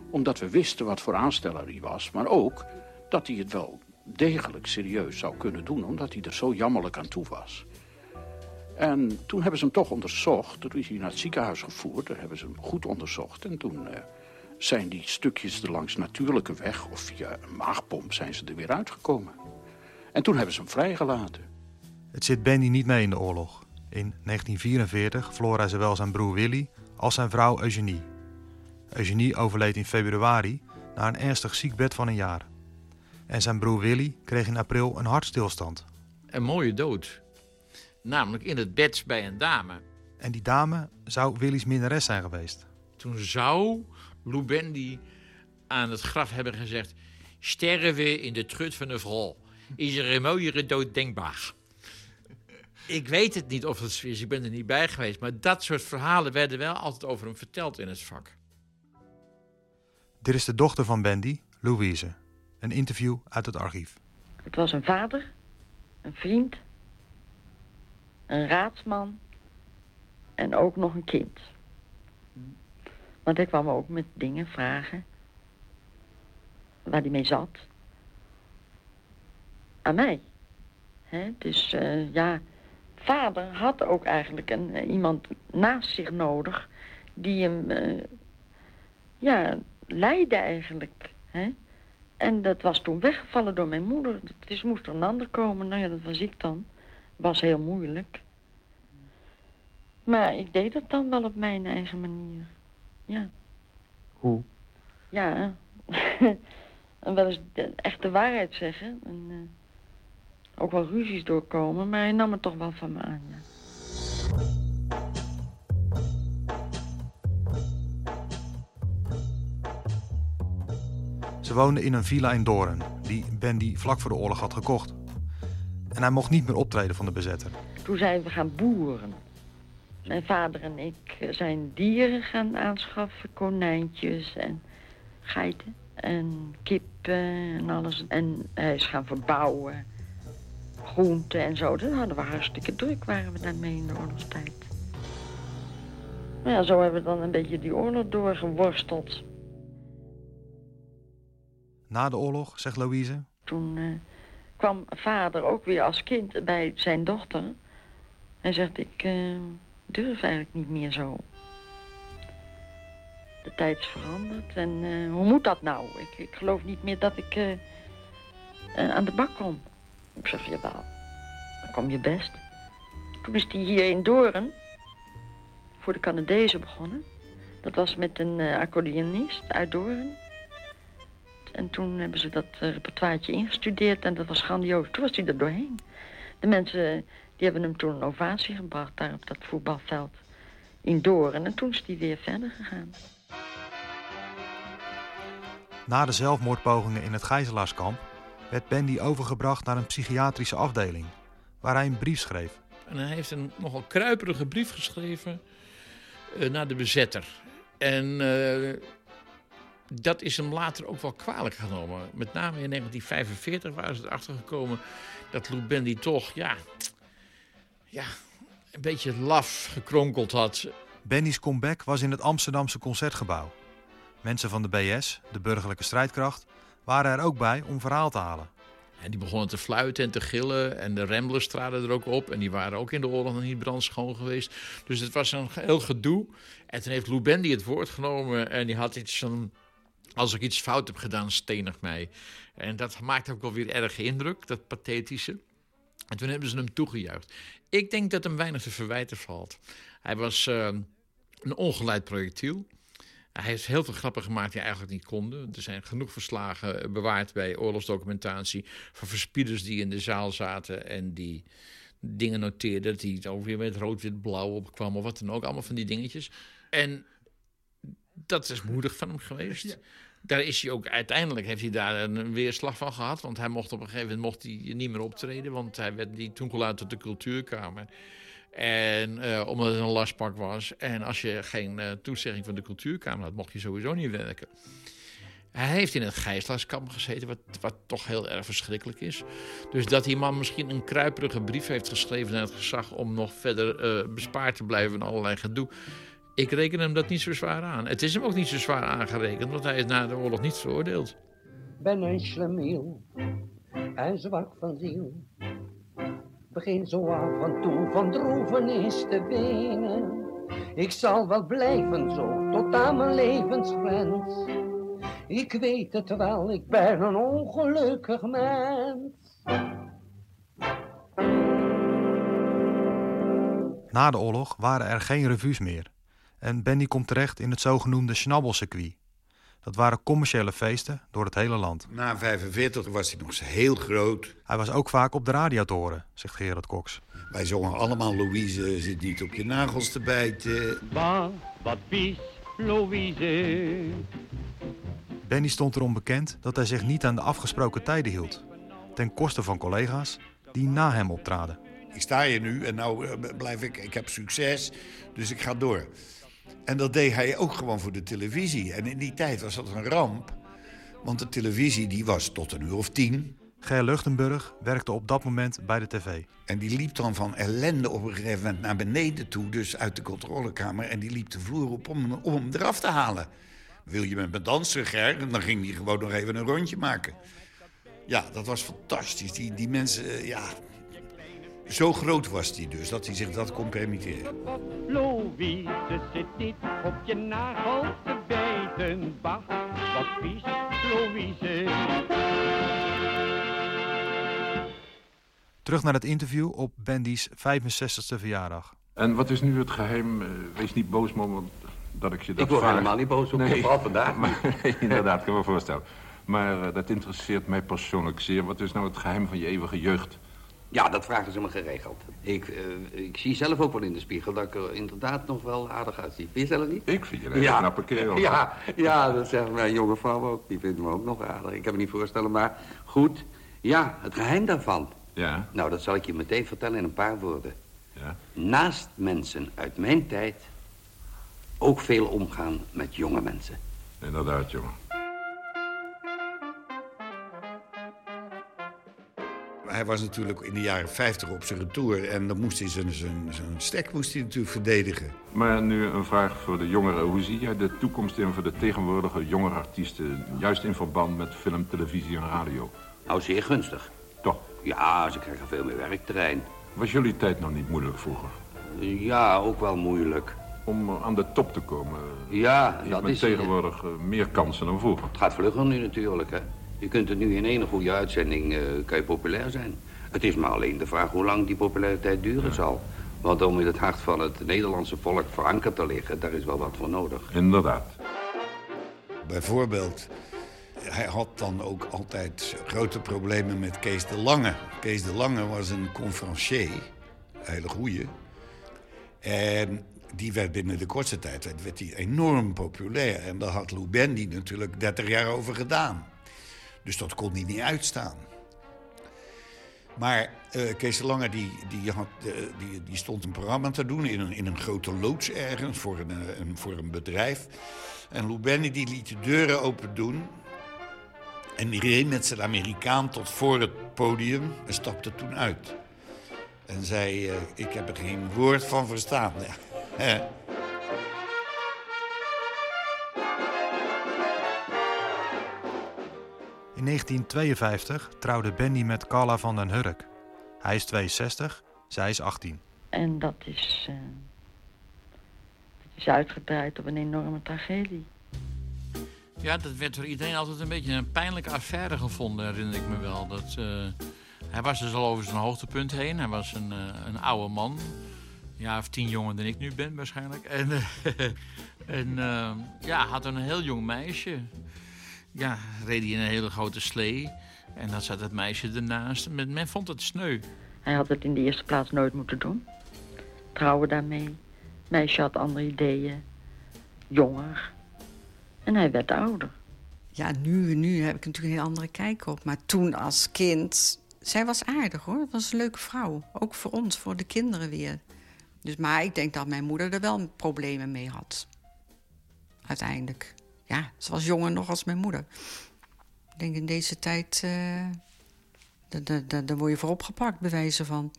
omdat we wisten wat voor aansteller hij was. Maar ook dat hij het wel degelijk serieus zou kunnen doen... omdat hij er zo jammerlijk aan toe was. En toen hebben ze hem toch onderzocht. Toen is hij naar het ziekenhuis gevoerd. Daar hebben ze hem goed onderzocht. En toen uh, zijn die stukjes er langs natuurlijke weg... of via een maagpomp zijn ze er weer uitgekomen. En toen hebben ze hem vrijgelaten. Het zit Benny niet mee in de oorlog. In 1944 verloor hij zowel zijn broer Willy als zijn vrouw Eugenie. Eugenie overleed in februari na een ernstig ziekbed van een jaar. En zijn broer Willy kreeg in april een hartstilstand. Een mooie dood. Namelijk in het bed bij een dame. En die dame zou Willy's minnares zijn geweest. Toen zou Lou Bendy aan het graf hebben gezegd... sterven in de trut van een vrouw. Is er een mooiere dood denkbaar? Ik weet het niet of het zo is, ik ben er niet bij geweest. Maar dat soort verhalen werden wel altijd over hem verteld in het vak. Dit is de dochter van Bendy, Louise. Een interview uit het archief. Het was een vader, een vriend, een raadsman en ook nog een kind. Want hij kwam ook met dingen vragen. Waar hij mee zat. Aan mij. Hè? Dus eh, ja, vader had ook eigenlijk een, eh, iemand naast zich nodig die hem eh, ja, leidde eigenlijk. Hè? En dat was toen weggevallen door mijn moeder. Het is, moest er een ander komen. Nou ja, dat was ik dan. Was heel moeilijk. Maar ik deed het dan wel op mijn eigen manier. Ja. Hoe? Ja. [LAUGHS] en wel eens de echte waarheid zeggen. En, ook wel ruzies doorkomen, maar hij nam het toch wel van me aan, ja. Ze woonden in een villa in Doorn, die Bendy vlak voor de oorlog had gekocht. En hij mocht niet meer optreden van de bezetter. Toen zijn we gaan boeren. Mijn vader en ik zijn dieren gaan aanschaffen. Konijntjes en geiten en kippen en alles. En hij is gaan verbouwen. Groenten en zo. Dat hadden we hartstikke druk, waren we daarmee in de oorlogstijd. Maar ja, zo hebben we dan een beetje die oorlog doorgeworsteld. Na de oorlog, zegt Louise, Toen eh, kwam vader ook weer als kind bij zijn dochter. Hij zegt, ik eh, durf eigenlijk niet meer zo. De tijd is veranderd en eh, hoe moet dat nou? Ik, ik geloof niet meer dat ik aan de bak kom. Ik zeg, jawel, dan kom je best. Toen is hij hier in Doorn voor de Canadezen begonnen. Dat was met een uh, accordeonist uit Doorn. En toen hebben ze dat uh, ingestudeerd en dat was grandioos. Toen was hij er doorheen. De mensen die hebben hem toen een ovatie gebracht daar op dat voetbalveld in Doorn. En toen is hij weer verder gegaan. na de zelfmoordpogingen in het gijzelaarskamp werd Bendy overgebracht naar een psychiatrische afdeling, waar hij een brief schreef. En hij heeft een nogal kruiperige brief geschreven eh, naar de bezetter. En eh, dat is hem later ook wel kwalijk genomen. Met name in 1945 waren ze erachter gekomen dat Lou Bendy toch, ja, ja, een beetje laf gekronkeld had. Bendy's comeback was in het Amsterdamse Concertgebouw. Mensen van de BS, de burgerlijke strijdkracht, waren er ook bij om verhaal te halen. En die begonnen te fluiten en te gillen. En de Ramblers traden er ook op. En die waren ook in de oorlog nog niet brandschoon geweest. Dus het was een heel gedoe. En toen heeft Lou Bendy het woord genomen. En die had iets van... Als ik iets fout heb gedaan, stenig mij. En dat maakte ook wel weer erg indruk, dat pathetische. En toen hebben ze hem toegejuicht. Ik denk dat hem weinig te verwijten valt. Hij was uh, een ongeleid projectiel. Hij heeft heel veel grappen gemaakt die eigenlijk niet konden. Er zijn genoeg verslagen bewaard bij oorlogsdocumentatie van verspieders die in de zaal zaten en die dingen noteerden. Dat hij ook weer met rood, wit, blauw opkwam of wat dan ook. Allemaal van die dingetjes. En dat is moedig van hem geweest. Ja. Daar is hij ook uiteindelijk heeft hij daar een weerslag van gehad. Want hij mocht op een gegeven moment mocht hij niet meer optreden. Want hij werd niet toegelaten tot de cultuurkamer. En uh, omdat het een lastpak was. En als je geen uh, toezegging van de cultuurkamer had, mocht je sowieso niet werken. Hij heeft in het gijzelaarskamp gezeten, wat, wat toch heel erg verschrikkelijk is. Dus dat die man misschien een kruiperige brief heeft geschreven naar het gezag om nog verder uh, bespaard te blijven van allerlei gedoe. Ik reken hem dat niet zo zwaar aan. Het is hem ook niet zo zwaar aangerekend, want hij is na de oorlog niet veroordeeld. Ben een schlemiel en zwak van ziel begin zo af en toe van droevenis te wenen. Ik zal wel blijven zo tot aan mijn levensgrens. Ik weet het wel, ik ben een ongelukkig mens. Na de oorlog waren er geen revues meer. En Benny komt terecht in het zogenoemde Schnabbelcircuit. Dat waren commerciële feesten door het hele land. Na 45 was hij nog heel groot. Hij was ook vaak op de radio te horen, zegt Gerard Cox. Wij zongen allemaal Louise zit niet op je nagels te bijten. Ba, wat vies, Louise. Benny stond erom bekend dat hij zich niet aan de afgesproken tijden hield. Ten koste van collega's die na hem optraden. Ik sta hier nu en nou blijf ik, ik heb succes, dus ik ga door. En dat deed hij ook gewoon voor de televisie. En in die tijd was dat een ramp. Want de televisie die was tot een uur of tien. Ger Luchtenburg werkte op dat moment bij de tv. En die liep dan van ellende op een gegeven moment naar beneden toe, dus uit de controlekamer. En die liep de vloer op om, om hem eraf te halen. Wil je met me dansen, Ger? En dan ging hij gewoon nog even een rondje maken. Ja, dat was fantastisch. Die, die mensen, eh, ja... Zo groot was hij dus, dat hij zich dat kon permitteren. Louise zit niet op je nagels te bijten. Bah, wat vies, Louise. Terug naar het interview op Bandy's 65ste verjaardag. En wat is nu het geheim? Eh, Wees niet boos, man, dat ik je dat Ik word vraag. helemaal niet boos op je, vooral vandaag. [LAUGHS] Maar, [LAUGHS] inderdaad, kan me voorstellen. Maar eh, dat interesseert mij persoonlijk zeer. Wat is nou het geheim van je eeuwige jeugd? Ja, dat vragen ze me geregeld. Ik, eh, ik zie zelf ook wel in de spiegel dat ik er inderdaad nog wel aardig uitzie. Vind je zelf niet? Ik vind je een hele knappe kerel. Ja, ja, dat zegt mijn jonge vrouw ook. Die vindt me ook nog aardig. Ik kan me niet voorstellen, maar goed. Ja, het geheim daarvan. Ja? Nou, dat zal ik je meteen vertellen in een paar woorden. Ja? Naast mensen uit mijn tijd ook veel omgaan met jonge mensen. Inderdaad, jongen. Hij was natuurlijk in de jaren 50 op zijn retour. En dan moest hij zijn, zijn, zijn stek moest hij natuurlijk verdedigen. Maar nu een vraag voor de jongeren. Hoe zie jij de toekomst in voor de tegenwoordige jongere artiesten? Juist in verband met film, televisie en radio. Nou, zeer gunstig. Toch? Ja, ze krijgen veel meer werkterrein. Was jullie tijd nog niet moeilijk vroeger? Ja, ook wel moeilijk. Om aan de top te komen? Ja, dat is... tegenwoordig eh, meer kansen dan vroeger. Het gaat vlugger nu natuurlijk, hè. Je kunt er nu in één goede uitzending eh, kan je populair zijn. Het is maar alleen de vraag hoe lang die populariteit duren zal. Want om in het hart van het Nederlandse volk verankerd te liggen, daar is wel wat voor nodig. Inderdaad. Bijvoorbeeld, hij had dan ook altijd grote problemen met Kees de Lange. Kees de Lange was een conferencier, een hele goeie. En die werd binnen de kortste tijd werd, werd hij enorm populair. En daar had Lou Bendy natuurlijk 30 jaar over gedaan. Dus dat kon hij niet uitstaan. Maar eh, Kees de Lange die, die, had, eh, die, die stond een programma te doen in een, in een grote loods ergens voor een, eh, een, voor een bedrijf. En Lou Benny die liet de deuren open doen. En die reed met zijn Amerikaan tot voor het podium en stapte toen uit. En zei, ik heb er geen woord van verstaan. [LAUGHS] 1952 trouwde Benny met Carla van den Hurk. Hij is 62, zij is 18. En dat is, eh, dat is uitgedraaid op een enorme tragedie. Ja, dat werd door iedereen altijd een beetje een pijnlijke affaire gevonden, herinner ik me wel. Dat, eh, hij was dus al over zijn hoogtepunt heen. Hij was een, eh, een oude man. Ja, of tien jonger dan ik nu ben waarschijnlijk. En, [LAUGHS] en ja, had een heel jong meisje. Ja, reed hij in een hele grote slee. En dan zat het meisje ernaast. Men, men vond het sneu. Hij had het in de eerste plaats nooit moeten doen. Trouwen daarmee. Meisje had andere ideeën. Jonger. En hij werd ouder. Ja, nu, nu heb ik natuurlijk een heel andere kijk op. Maar toen als kind, zij was aardig hoor. Het was een leuke vrouw. Ook voor ons, voor de kinderen weer. Dus, maar ik denk dat mijn moeder er wel problemen mee had. Uiteindelijk. Ja, ze was jonger nog als mijn moeder. Ik denk in deze tijd, da- daar word je voor opgepakt, bij wijze van.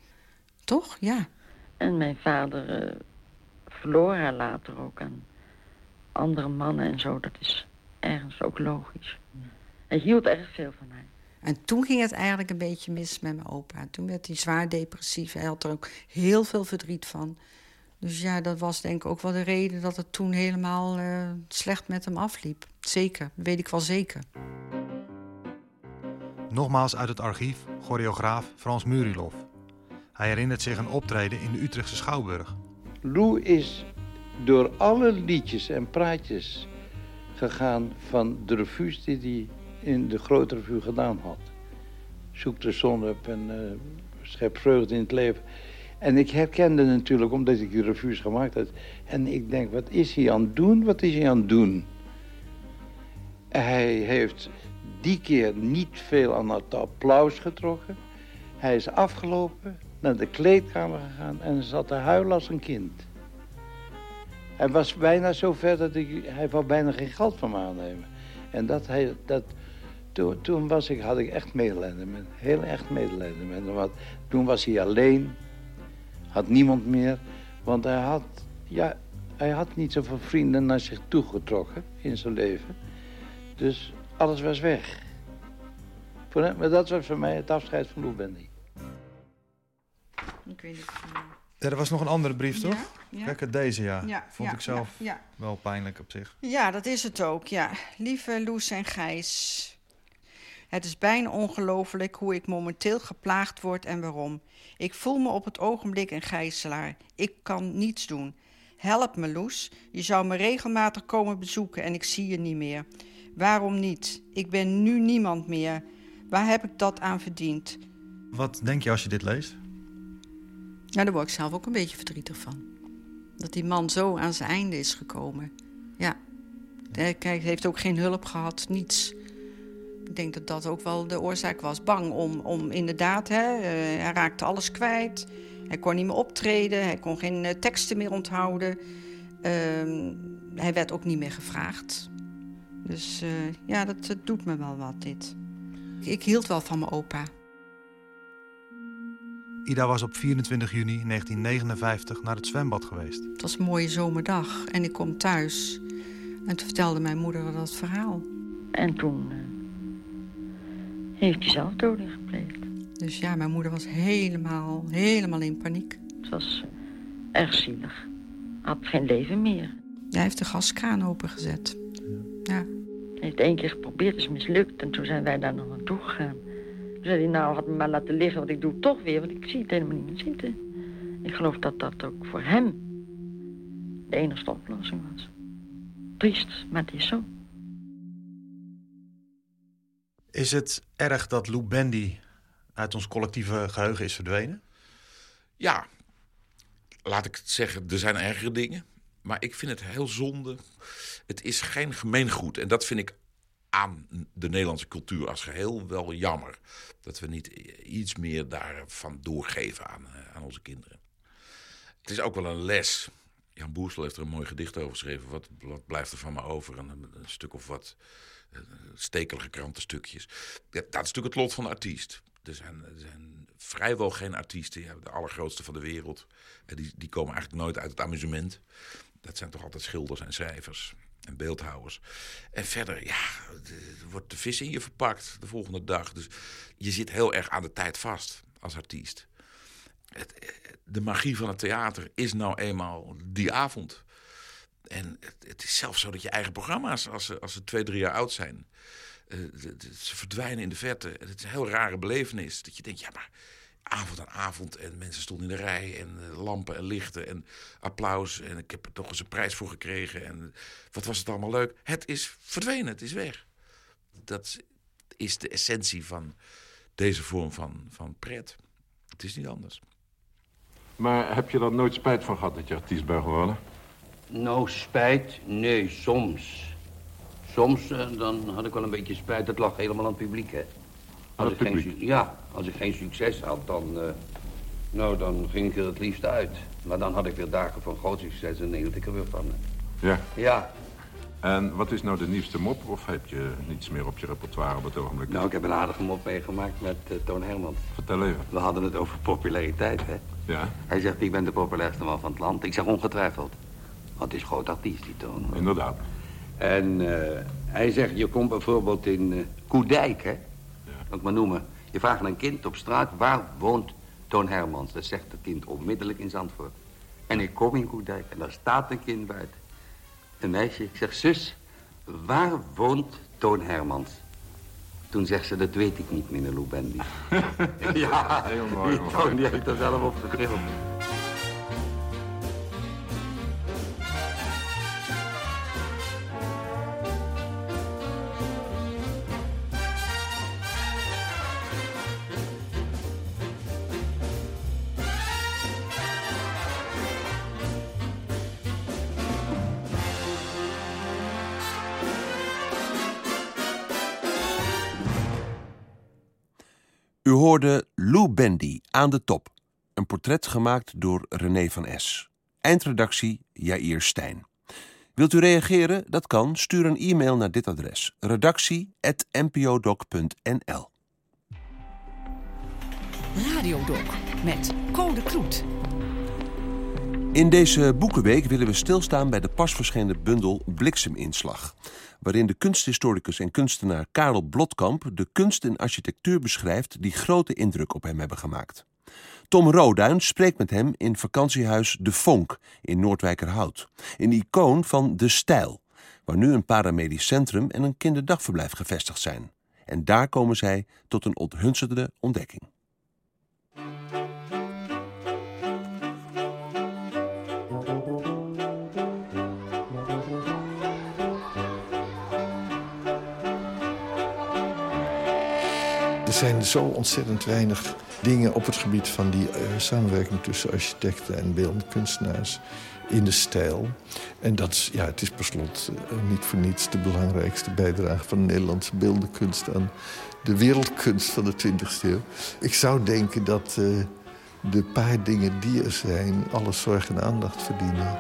Toch? Ja. En mijn vader eh, verloor haar later ook aan andere mannen en zo. Dat is ergens ook logisch. Hij hield erg veel van haar. En toen ging het eigenlijk een beetje mis met mijn opa. Toen werd hij zwaar depressief. Hij had er ook heel veel verdriet van. Dus ja, dat was denk ik ook wel de reden dat het toen helemaal eh, slecht met hem afliep. Zeker, dat weet ik wel zeker. Nogmaals uit het archief, choreograaf Frans Murilov. Hij herinnert zich een optreden in de Utrechtse Schouwburg. Lou is door alle liedjes en praatjes gegaan van de revues die hij in de grote revue gedaan had. Zoek de zon op en eh, schep vreugde in het leven. En ik herkende natuurlijk, omdat ik die revues gemaakt had. En ik denk, wat is hij aan het doen? Wat is hij aan het doen? Hij heeft die keer niet veel aan het applaus getrokken. Hij is afgelopen, naar de kleedkamer gegaan en zat te huilen als een kind. Hij was bijna zo ver dat hij wou bijna geen geld van me aannemen. En dat, hij, dat toen, toen was ik, had ik echt medelijden met Heel echt medelijden met hem. Toen was hij alleen. Had niemand meer. Want hij had, ja, hij had niet zoveel vrienden naar zich toegetrokken in zijn leven. Dus alles was weg. Voor hem, maar dat was voor mij het afscheid van Lou Bendy. Ik weet niet. Ja, er was nog een andere brief, toch? ja. Kijk, deze ja. Ja, Vond ja, ik zelf ja, ja. wel pijnlijk op zich. Ja, dat is het ook, ja. Lieve Loes en Gijs. Het is bijna ongelooflijk hoe ik momenteel geplaagd word en waarom. Ik voel me op het ogenblik een gijzelaar. Ik kan niets doen. Help me, Loes. Je zou me regelmatig komen bezoeken en ik zie je niet meer. Waarom niet? Ik ben nu niemand meer. Waar heb ik dat aan verdiend? Wat denk je als je dit leest? Ja, daar word ik zelf ook een beetje verdrietig van. Dat die man zo aan zijn einde is gekomen. Ja. Kijk, hij heeft ook geen hulp gehad, niets. Ik denk dat dat ook wel de oorzaak was. Bang om, om inderdaad, hè, eh, hij raakte alles kwijt. Hij kon niet meer optreden, hij kon geen eh, teksten meer onthouden. Ehm, hij werd ook niet meer gevraagd. Dus eh, ja, dat, dat doet me wel wat, dit. Ik, ik hield wel van mijn opa. Ida was op 24 juni 1959 naar het zwembad geweest. Het was een mooie zomerdag en ik kom thuis. En toen vertelde mijn moeder dat verhaal. En toen heeft hij zelfdoding gepleegd. Dus ja, mijn moeder was helemaal, helemaal in paniek. Het was erg zielig. Had geen leven meer. Hij heeft de gaskraan opengezet. Ja. Hij heeft één keer geprobeerd, is mislukt. En toen zijn wij daar nog naartoe gegaan. Toen zei hij, nou, had me maar laten liggen, want ik doe het toch weer. Want ik zie het helemaal niet meer zitten. Ik geloof dat dat ook voor hem de enige oplossing was. Triest, maar het is zo. Is het erg dat Lou Bendy uit ons collectieve geheugen is verdwenen? Ja, laat ik het zeggen, er zijn ergere dingen. Maar ik vind het heel zonde. Het is geen gemeengoed. En dat vind ik aan de Nederlandse cultuur als geheel wel jammer. Dat we niet iets meer daarvan doorgeven aan, eh, aan onze kinderen. Het is ook wel een les. Jan Boersel heeft er een mooi gedicht over geschreven. Wat, blijft er van me over? Een, stuk of wat stekelige krantenstukjes. Dat is natuurlijk het lot van de artiest. Er zijn, er zijn vrijwel geen artiesten, de allergrootste van de wereld. Eh, Die, die komen eigenlijk nooit uit het amusement. Dat zijn toch altijd schilders en schrijvers en beeldhouwers. En verder, ja, er wordt de vis in je verpakt de volgende dag. Dus je zit heel erg aan de tijd vast als artiest. Het, de magie van het theater is nou eenmaal die avond. En het, het is zelfs zo dat je eigen programma's, als ze, als ze twee, drie jaar oud zijn... eh, ze verdwijnen in de verte. Het is een heel rare belevenis. Dat je denkt, ja, maar avond aan avond en mensen stonden in de rij en eh, lampen en lichten en applaus en ik heb er toch eens een prijs voor gekregen en wat was het allemaal leuk. Het is verdwenen, het is weg. Dat is de essentie van deze vorm van, van pret. Het is niet anders. Maar heb je er nooit spijt van gehad dat je artiest bent geworden? Nou, spijt? Nee, soms. Soms eh, dan had ik wel een beetje spijt. Dat lag helemaal aan het publiek, hè. Als het ik geen publiek? su- ja, als ik geen succes had, dan... eh, nou, dan ging ik er het liefst uit. Maar dan had ik weer dagen van groot succes en dan hield ik er weer van. hè. Ja. Ja. En wat is nou de nieuwste mop? Of heb je niets meer op je repertoire op het ogenblik? Nou, ik heb een aardige mop meegemaakt met eh, Toon Hermans. Vertel even. We hadden het over populariteit, hè. Ja, Hij zegt, ik ben de populairste man van het land. Ik zeg ongetwijfeld. Want het is groot artiest, die Toon. inderdaad. En eh, hij zegt, je komt bijvoorbeeld in eh Koedijk, hè? Ook maar noemen. Je vraagt aan een kind op straat, waar woont Toon Hermans? Dat zegt het kind onmiddellijk in Zandvoort. En ik kom in Koedijk en daar staat een kind buiten. Een meisje. Ik zeg, zus, waar woont Toon Hermans? Toen zegt ze, dat weet ik niet, meneer Lou Bendy. [LAUGHS] [LAUGHS] ja, Heel mooi, die Toon die heeft er zelf op getrild. Hoorde Lou Bendy aan de top. Een portret gemaakt door René van S. Eindredactie Jair Stijn. Wilt u reageren? Dat kan. Stuur een e-mail naar dit adres: redactie@npodoc.nl. Radiodoc met Code Kloet. In deze boekenweek willen we stilstaan bij de pas verschenen bundel Blikseminslag, waarin de kunsthistoricus en kunstenaar Karel Blotkamp de kunst en architectuur beschrijft die grote indruk op hem hebben gemaakt. Tom Roduin spreekt met hem in vakantiehuis De Vonk in Noordwijkerhout, een icoon van de stijl, waar nu een paramedisch centrum en een kinderdagverblijf gevestigd zijn. En daar komen zij tot een onthutsende ontdekking. Zijn zo ontzettend weinig dingen op het gebied van die uh, samenwerking tussen architecten en beeldend kunstenaars in de stijl. En dat is, ja, het is per slot uh, niet voor niets de belangrijkste bijdrage van de Nederlandse beeldende kunst aan de wereldkunst van de 20e eeuw. Ik zou denken dat uh, de paar dingen die er zijn alle zorg en aandacht verdienen.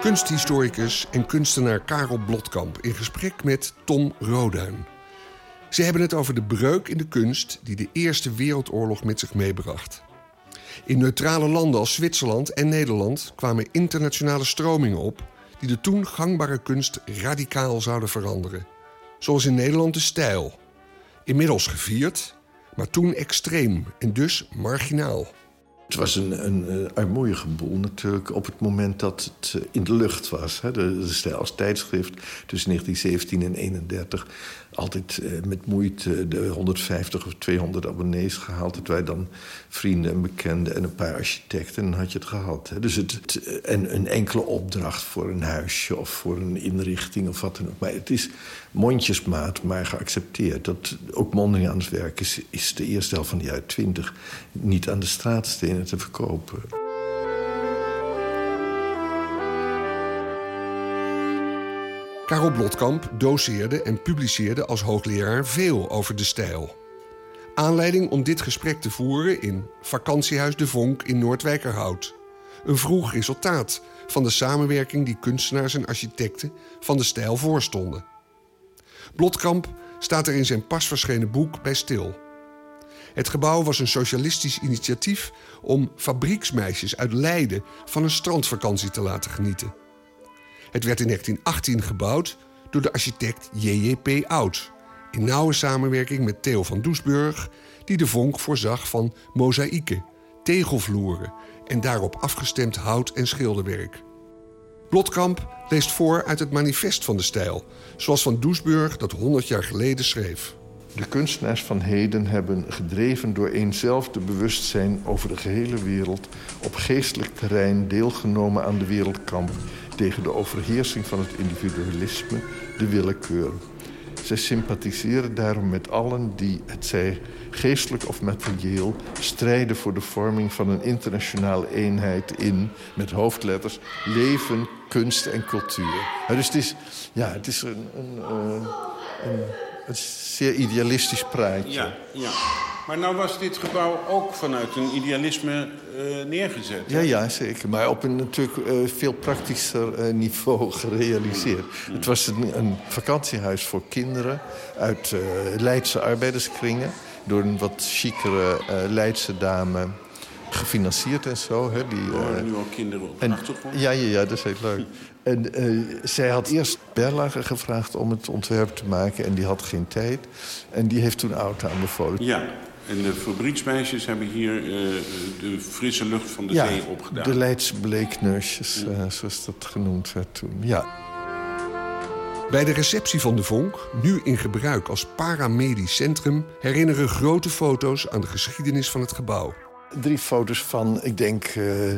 Kunsthistoricus en kunstenaar Karel Blotkamp in gesprek met Tom Roduin. Ze hebben het over de breuk in de kunst die de Eerste Wereldoorlog met zich meebracht. In neutrale landen als Zwitserland en Nederland kwamen internationale stromingen op die de toen gangbare kunst radicaal zouden veranderen. Zoals in Nederland de stijl. Inmiddels gevierd, maar toen extreem en dus marginaal. Het was een, een, een armoeige boel natuurlijk op het moment dat het in de lucht was. Hè. De, de Stijl als tijdschrift tussen 1917 en 1931 altijd eh, met moeite de 150 of 200 abonnees gehaald. Dat wij dan vrienden en bekenden en een paar architecten en dan had je het gehad. Hè. Dus het, het, en een enkele opdracht voor een huisje of voor een inrichting of wat dan ook. Maar het is mondjesmaat, maar geaccepteerd. Dat ook Mondingen aan het werk is, is de eerste helft van de jaren 20 niet aan de straatstenen te verkopen. Karel Blotkamp doseerde en publiceerde als hoogleraar veel over de stijl. Aanleiding om dit gesprek te voeren in Vakantiehuis de Vonk in Noordwijkerhout. Een vroeg resultaat van de samenwerking die kunstenaars en architecten van de stijl voorstonden. Blotkamp staat er in zijn pas verschenen boek bij stil. Het gebouw was een socialistisch initiatief om fabrieksmeisjes uit Leiden van een strandvakantie te laten genieten. Het werd in 1918 gebouwd door de architect J.J.P. Oud... in nauwe samenwerking met Theo van Doesburg... die de vonk voorzag van mozaïeken, tegelvloeren... en daarop afgestemd hout- en schilderwerk. Blotkamp leest voor uit het manifest van de stijl... zoals Van Doesburg dat 100 jaar geleden schreef. De kunstenaars van heden hebben gedreven door eenzelfde bewustzijn over de gehele wereld op geestelijk terrein deelgenomen aan de wereldkamp tegen de overheersing van het individualisme, de willekeur. Zij sympathiseren daarom met allen die, het zij geestelijk of materieel, strijden voor de vorming van een internationale eenheid in, met hoofdletters, leven, kunst en cultuur. dus het is, ja, het is een, een, een, zeer idealistisch praatje. Ja, ja. Maar nou was dit gebouw ook vanuit een idealisme uh, neergezet. Ja, ja, zeker. Maar op een natuurlijk uh, veel praktischer uh, niveau [LAUGHS] gerealiseerd. Mm. Het was een, een, vakantiehuis voor kinderen uit Leidse arbeiderskringen. Door een wat chicere Leidse dame gefinancierd en zo. Hè, die, uh, nu al kinderen op achtergrond. Ja, ja, ja, dat is heel leuk. [LAUGHS] En uh, zij had eerst Berlage gevraagd om het ontwerp te maken... en die had geen tijd. En die heeft toen auto aanbevolen. Ja, en de fabrieksmeisjes hebben hier uh, de frisse lucht van de ja, zee opgedaan. de Leidse bleekneusjes, uh, zoals dat genoemd werd toen. Ja. Bij de receptie van de Vonk, nu in gebruik als paramedisch centrum... herinneren grote foto's aan de geschiedenis van het gebouw. Drie foto's van, ik denk... Uh,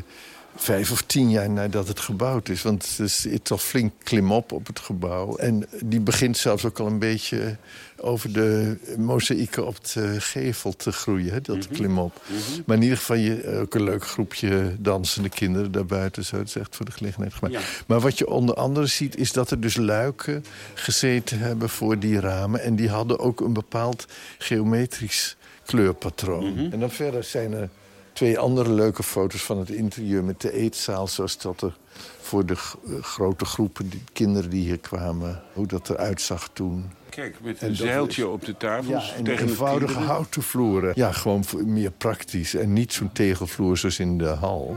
vijf of tien jaar nadat het gebouwd is. Want er zit toch flink klimop op het gebouw. En die begint zelfs ook al een beetje over de mozaïeken op de gevel te groeien, hè, dat mm -hmm. klimop. Mm -hmm. Maar in ieder geval je, ook een leuk groepje dansende kinderen daarbuiten. Zo, het is echt voor de gelegenheid gemaakt. Ja. Maar wat je onder andere ziet, is dat er dus luiken gezeten hebben voor die ramen. En die hadden ook een bepaald geometrisch kleurpatroon. Mm -hmm. En dan verder zijn er twee andere leuke foto's van het interieur met de eetzaal... zoals dat er voor de eh, grote groepen die, kinderen die hier kwamen... hoe dat eruit zag toen. Kijk, met En een zeiltje is- op de tafels. Ja, en tegen eenvoudige kinderen. houten vloeren. Ja, gewoon meer praktisch. En niet zo'n tegelvloer zoals in de hal.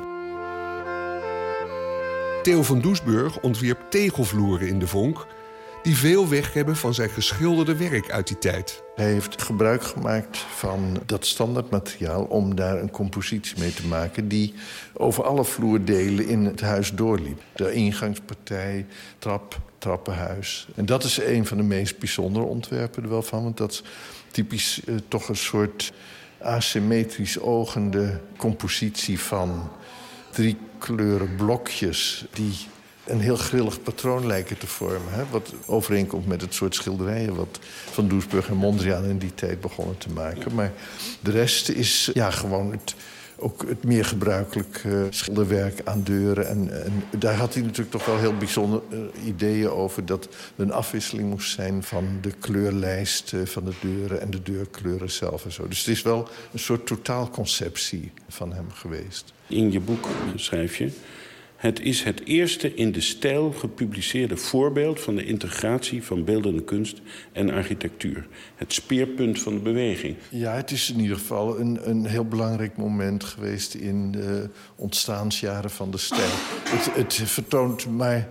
Theo van Doesburg ontwierp tegelvloeren in de vonk... die veel weg hebben van zijn geschilderde werk uit die tijd. Hij heeft gebruik gemaakt van dat standaardmateriaal... om daar een compositie mee te maken... die over alle vloerdelen in het huis doorliep. De ingangspartij, trap, trappenhuis. En dat is een van de meest bijzondere ontwerpen er wel van. Want dat is typisch eh, toch een soort asymmetrisch ogende compositie van drie kleuren blokjes... die een heel grillig patroon lijken te vormen. Hè? Wat overeenkomt met het soort schilderijen... wat Van Doesburg en Mondriaan in die tijd begonnen te maken. Maar de rest is ja, gewoon het, ook het meer gebruikelijk schilderwerk aan deuren. En, en daar had hij natuurlijk toch wel heel bijzondere eh, ideeën over... dat er een afwisseling moest zijn van de kleurlijst eh, van de deuren... en de deurkleuren zelf en zo. Dus het is wel een soort totaalconceptie van hem geweest. In je boek schrijf je... Het is het eerste in de stijl gepubliceerde voorbeeld... van de integratie van beeldende kunst en architectuur. Het speerpunt van de beweging. Ja, het is in ieder geval een, een heel belangrijk moment geweest... in de ontstaansjaren van de stijl. [LAUGHS] het, het vertoont maar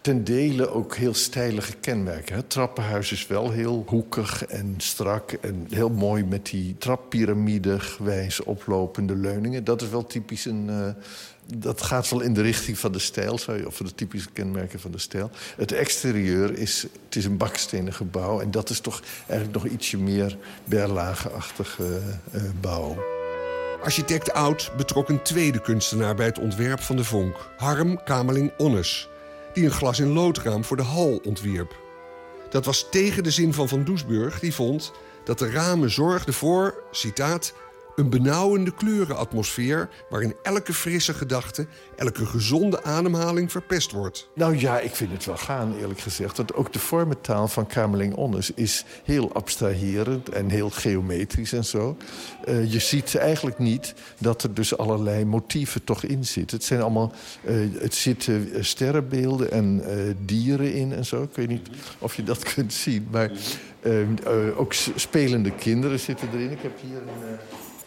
ten dele ook heel stijlige kenmerken. Het trappenhuis is wel heel hoekig en strak... en heel mooi met die trappyramide gewijs oplopende leuningen. Dat is wel typisch een... eh, dat gaat wel in de richting van de stijl, zou je, of van de typische kenmerken van de stijl. Het exterieur is, het is een bakstenen gebouw. En dat is toch eigenlijk nog ietsje meer berlageachtige eh, bouw. Architect Oud betrok een tweede kunstenaar bij het ontwerp van de vonk. Harm Kamerling-Onnes, die een glas- in loodraam voor de hal ontwierp. Dat was tegen de zin van Van Doesburg, die vond dat de ramen zorgden voor, citaat... een benauwende kleurenatmosfeer waarin elke frisse gedachte, elke gezonde ademhaling verpest wordt. Nou ja, ik vind het wel gaan, eerlijk gezegd. Want ook de vormentaal van Kamerling Onnes is heel abstraherend en heel geometrisch en zo. Eh, je ziet eigenlijk niet dat er dus allerlei motieven toch in zitten. Het zijn allemaal, eh, het zitten eh, sterrenbeelden en dieren in en zo. Ik weet niet of je dat [LAUGHS] kunt zien, maar eh, eh, ook spelende kinderen zitten erin. Ik heb hier een...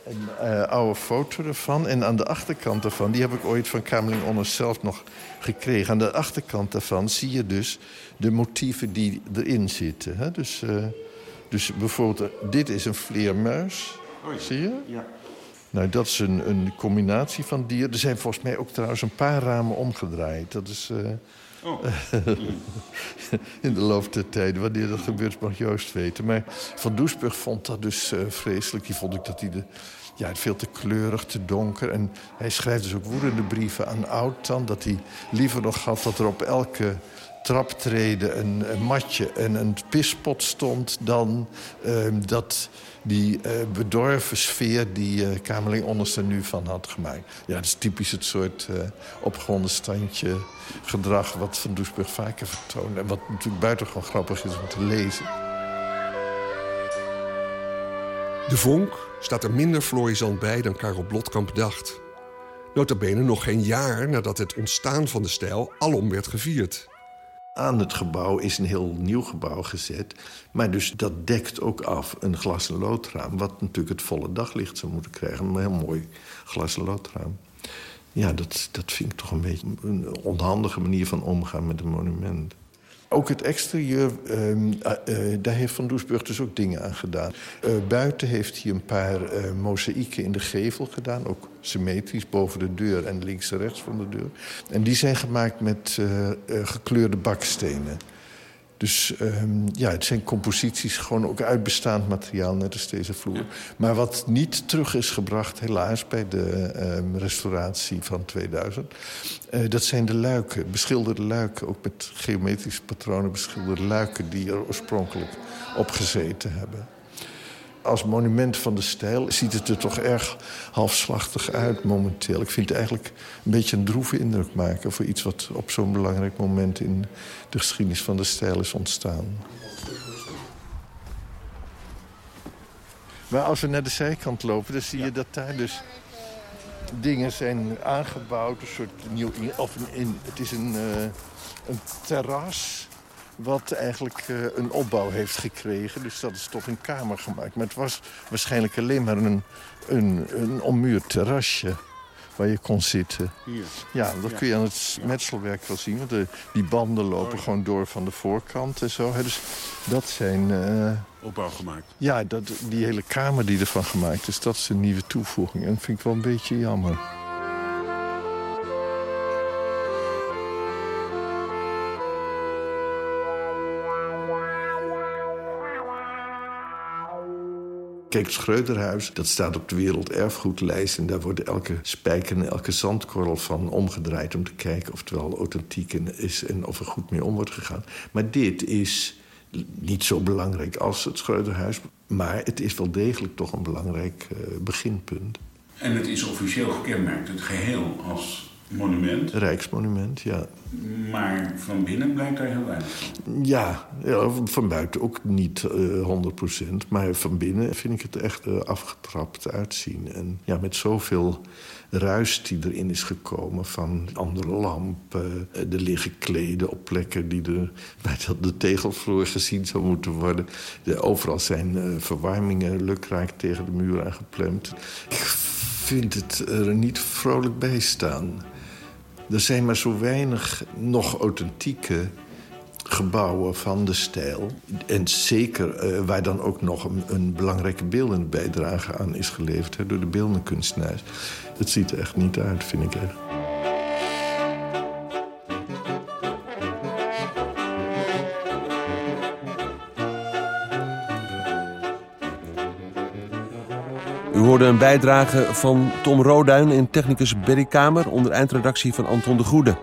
een eh, oude foto ervan. En aan de achterkant daarvan, die heb ik ooit van Kamerling Onnes zelf nog gekregen. Aan de achterkant daarvan zie je dus de motieven die erin zitten. Hè? Dus, eh, dus bijvoorbeeld, eh, dit is een vleermuis. Zie je? Ja. Nou, dat is een, een combinatie van dieren. Er zijn volgens mij ook trouwens een paar ramen omgedraaid. Dat is... Oh. [LAUGHS] in de loop der tijden. Wanneer dat gebeurt, mag Joost weten. Maar Van Doesburg vond dat dus eh, vreselijk. Die vond ik dat hij de, ja, veel te kleurig, te donker. En hij schrijft dus ook woedende brieven aan Oud dan... dat hij liever nog had dat er op elke traptreden een, matje en een pispot stond... dan ehm, dat die eh, bedorven sfeer die eh Kamerling Onders er nu van had gemaakt. Ja, dat is typisch het soort eh opgewonden standje gedrag... wat Van Doesburg vaker vertoont. En wat natuurlijk buitengewoon grappig is om te lezen. De vonk staat er minder florissant bij dan Karel Blotkamp dacht. Notabene nog geen jaar nadat het ontstaan van de stijl alom werd gevierd. Aan het gebouw is een heel nieuw gebouw gezet. Maar dus dat dekt ook af een glas- en loodraam... wat natuurlijk het volle daglicht zou moeten krijgen. Een heel mooi glas- en loodraam. Ja, dat, dat vind ik toch een beetje een onhandige manier van omgaan met een monument. Ook het exterieur, ehm, eh, eh, daar heeft Van Doesburg dus ook dingen aan gedaan. Eh, buiten heeft hij een paar mozaïeken in de gevel gedaan. Ook symmetrisch boven de deur en links en rechts van de deur. En die zijn gemaakt met gekleurde bakstenen. Dus ehm, ja, het zijn composities gewoon ook uit bestaand materiaal, net als deze vloer. Maar wat niet terug is gebracht, helaas, bij de ehm, restauratie van 2000... eh, dat zijn de luiken, beschilderde luiken, ook met geometrische patronen beschilderde luiken... die er oorspronkelijk op gezeten hebben. Als monument van de stijl ziet het er toch erg halfslachtig uit momenteel. Ik vind het eigenlijk een beetje een droeve indruk maken... voor iets wat op zo'n belangrijk moment in de geschiedenis van de stijl is ontstaan. Maar als we naar de zijkant lopen, dan zie je dat daar dus dingen zijn aangebouwd. Een soort nieuw... Of een, in, het is een, uh, een terras wat eigenlijk uh, een opbouw heeft gekregen. Dus dat is tot een kamer gemaakt. Maar het was waarschijnlijk alleen maar een, een, een ommuurd terrasje waar je kon zitten. Hier. Ja, dat kun je aan het metselwerk wel zien. Want de, die banden lopen gewoon door van de voorkant en zo. Dus dat zijn... Uh, Opbouw gemaakt. Ja, dat, die hele kamer die ervan gemaakt is, dat is een nieuwe toevoeging. En dat vind ik wel een beetje jammer. Kijk, het Schreuderhuis, dat staat op de werelderfgoedlijst... en daar wordt elke spijker en elke zandkorrel van omgedraaid... om te kijken of het wel authentiek is en of er goed mee om wordt gegaan. Maar dit is niet zo belangrijk als het Schreuderhuis... maar het is wel degelijk toch een belangrijk uh, beginpunt. En het is officieel gekenmerkt, het geheel, als monument. Rijksmonument, ja. Maar van binnen blijkt daar heel weinig van. Ja, ja van buiten ook niet uh, 100%. Maar van binnen vind ik het echt uh, afgetrapt uitzien. En ja, met zoveel ruis die erin is gekomen van andere lampen. Er liggen kleden op plekken die er [LAUGHS] bij de tegelvloer gezien zou moeten worden. De, overal zijn uh, verwarmingen lukraak tegen de muur aangeplemd. Ik vind het er niet vrolijk bij staan. Er zijn maar zo weinig nog authentieke gebouwen van de stijl. En zeker uh, waar dan ook nog een, belangrijke beeldende bijdrage aan is geleverd... Hè, door de beeldende kunstenaars. Het ziet er echt niet uit, vind ik echt. U hoorde een bijdrage van Tom Roduin en technicus Berry Kamer... onder eindredactie van Anton de Goede.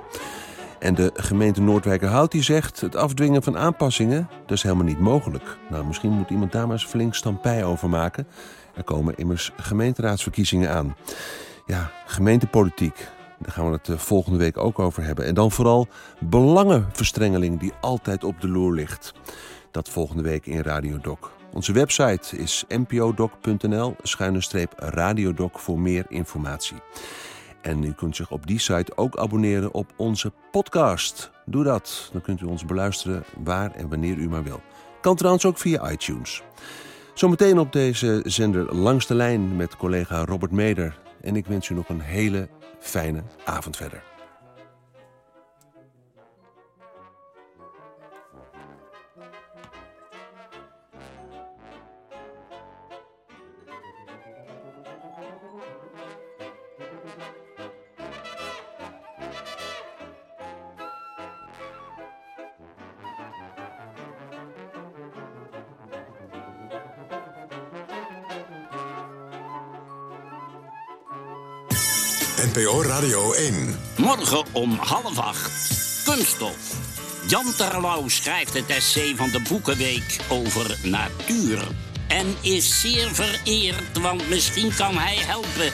En de gemeente Noordwijkerhout die zegt... het afdwingen van aanpassingen, dat is helemaal niet mogelijk. Nou, misschien moet iemand daar maar eens flink stampij over maken. Er komen immers gemeenteraadsverkiezingen aan. Ja, gemeentepolitiek, daar gaan we het eh, volgende week ook over hebben. En dan vooral belangenverstrengeling die altijd op de loer ligt. Dat volgende week in Radio Doc. Onze website is npodoc.nl, schuine streep radiodoc voor meer informatie. En u kunt zich op die site ook abonneren op onze podcast. Doe dat, dan kunt u ons beluisteren waar en wanneer u maar wil. Kan trouwens ook via iTunes. Zometeen op deze zender Langs de Lijn met collega Robert Meder. En ik wens u nog een hele fijne avond verder. NPO Radio 1. Morgen om half acht. Kunststof. Jan Terlouw schrijft het essay van de Boekenweek over natuur. En is zeer vereerd, want misschien kan hij helpen.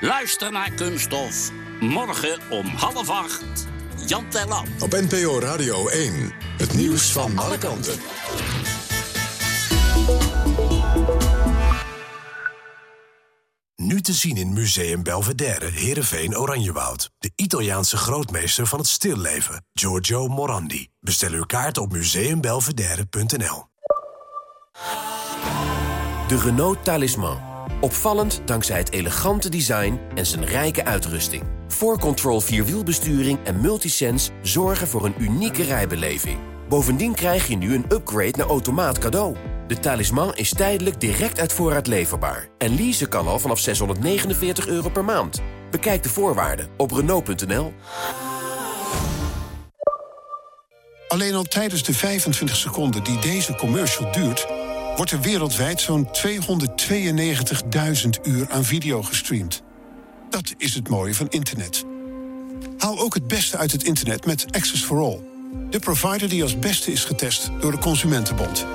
Luister naar Kunststof. Morgen om half acht. Jan Terlouw. Op NPO Radio 1. Het nieuws van alle kanten. Nu te zien in Museum Belvedere, Heerenveen, Oranjewoud. De Italiaanse grootmeester van het stilleven, Giorgio Morandi. Bestel uw kaart op museumbelvedere.nl. De Renault Talisman. Opvallend dankzij het elegante design en zijn rijke uitrusting. 4Control Vierwielbesturing en Multisense zorgen voor een unieke rijbeleving. Bovendien krijg je nu een upgrade naar automaat cadeau. De talisman is tijdelijk direct uit voorraad leverbaar. En leasen kan al vanaf 649 euro per maand. Bekijk de voorwaarden op Renault.nl. Alleen al tijdens de 25 seconden die deze commercial duurt... wordt er wereldwijd zo'n 292.000 uur aan video gestreamd. Dat is het mooie van internet. Haal ook het beste uit het internet met Access for All. De provider die als beste is getest door de Consumentenbond.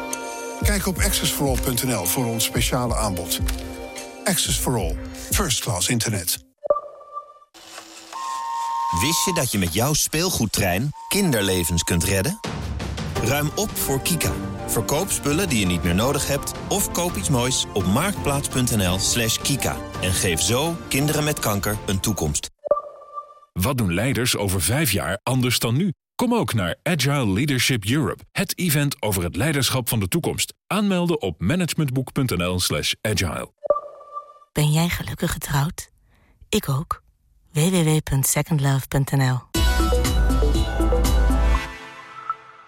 Kijk op accessforall.nl voor ons speciale aanbod. Access for All. First class internet. Wist je dat je met jouw speelgoedtrein kinderlevens kunt redden? Ruim op voor Kika. Verkoop spullen die je niet meer nodig hebt... of koop iets moois op marktplaats.nl slash kika. En geef zo kinderen met kanker een toekomst. Wat doen leiders over vijf jaar anders dan nu? Kom ook naar Agile Leadership Europe, het event over het leiderschap van de toekomst. Aanmelden op managementboek.nl slash agile. Ben jij gelukkig getrouwd? Ik ook. www.secondlove.nl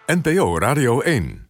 NPO Radio 1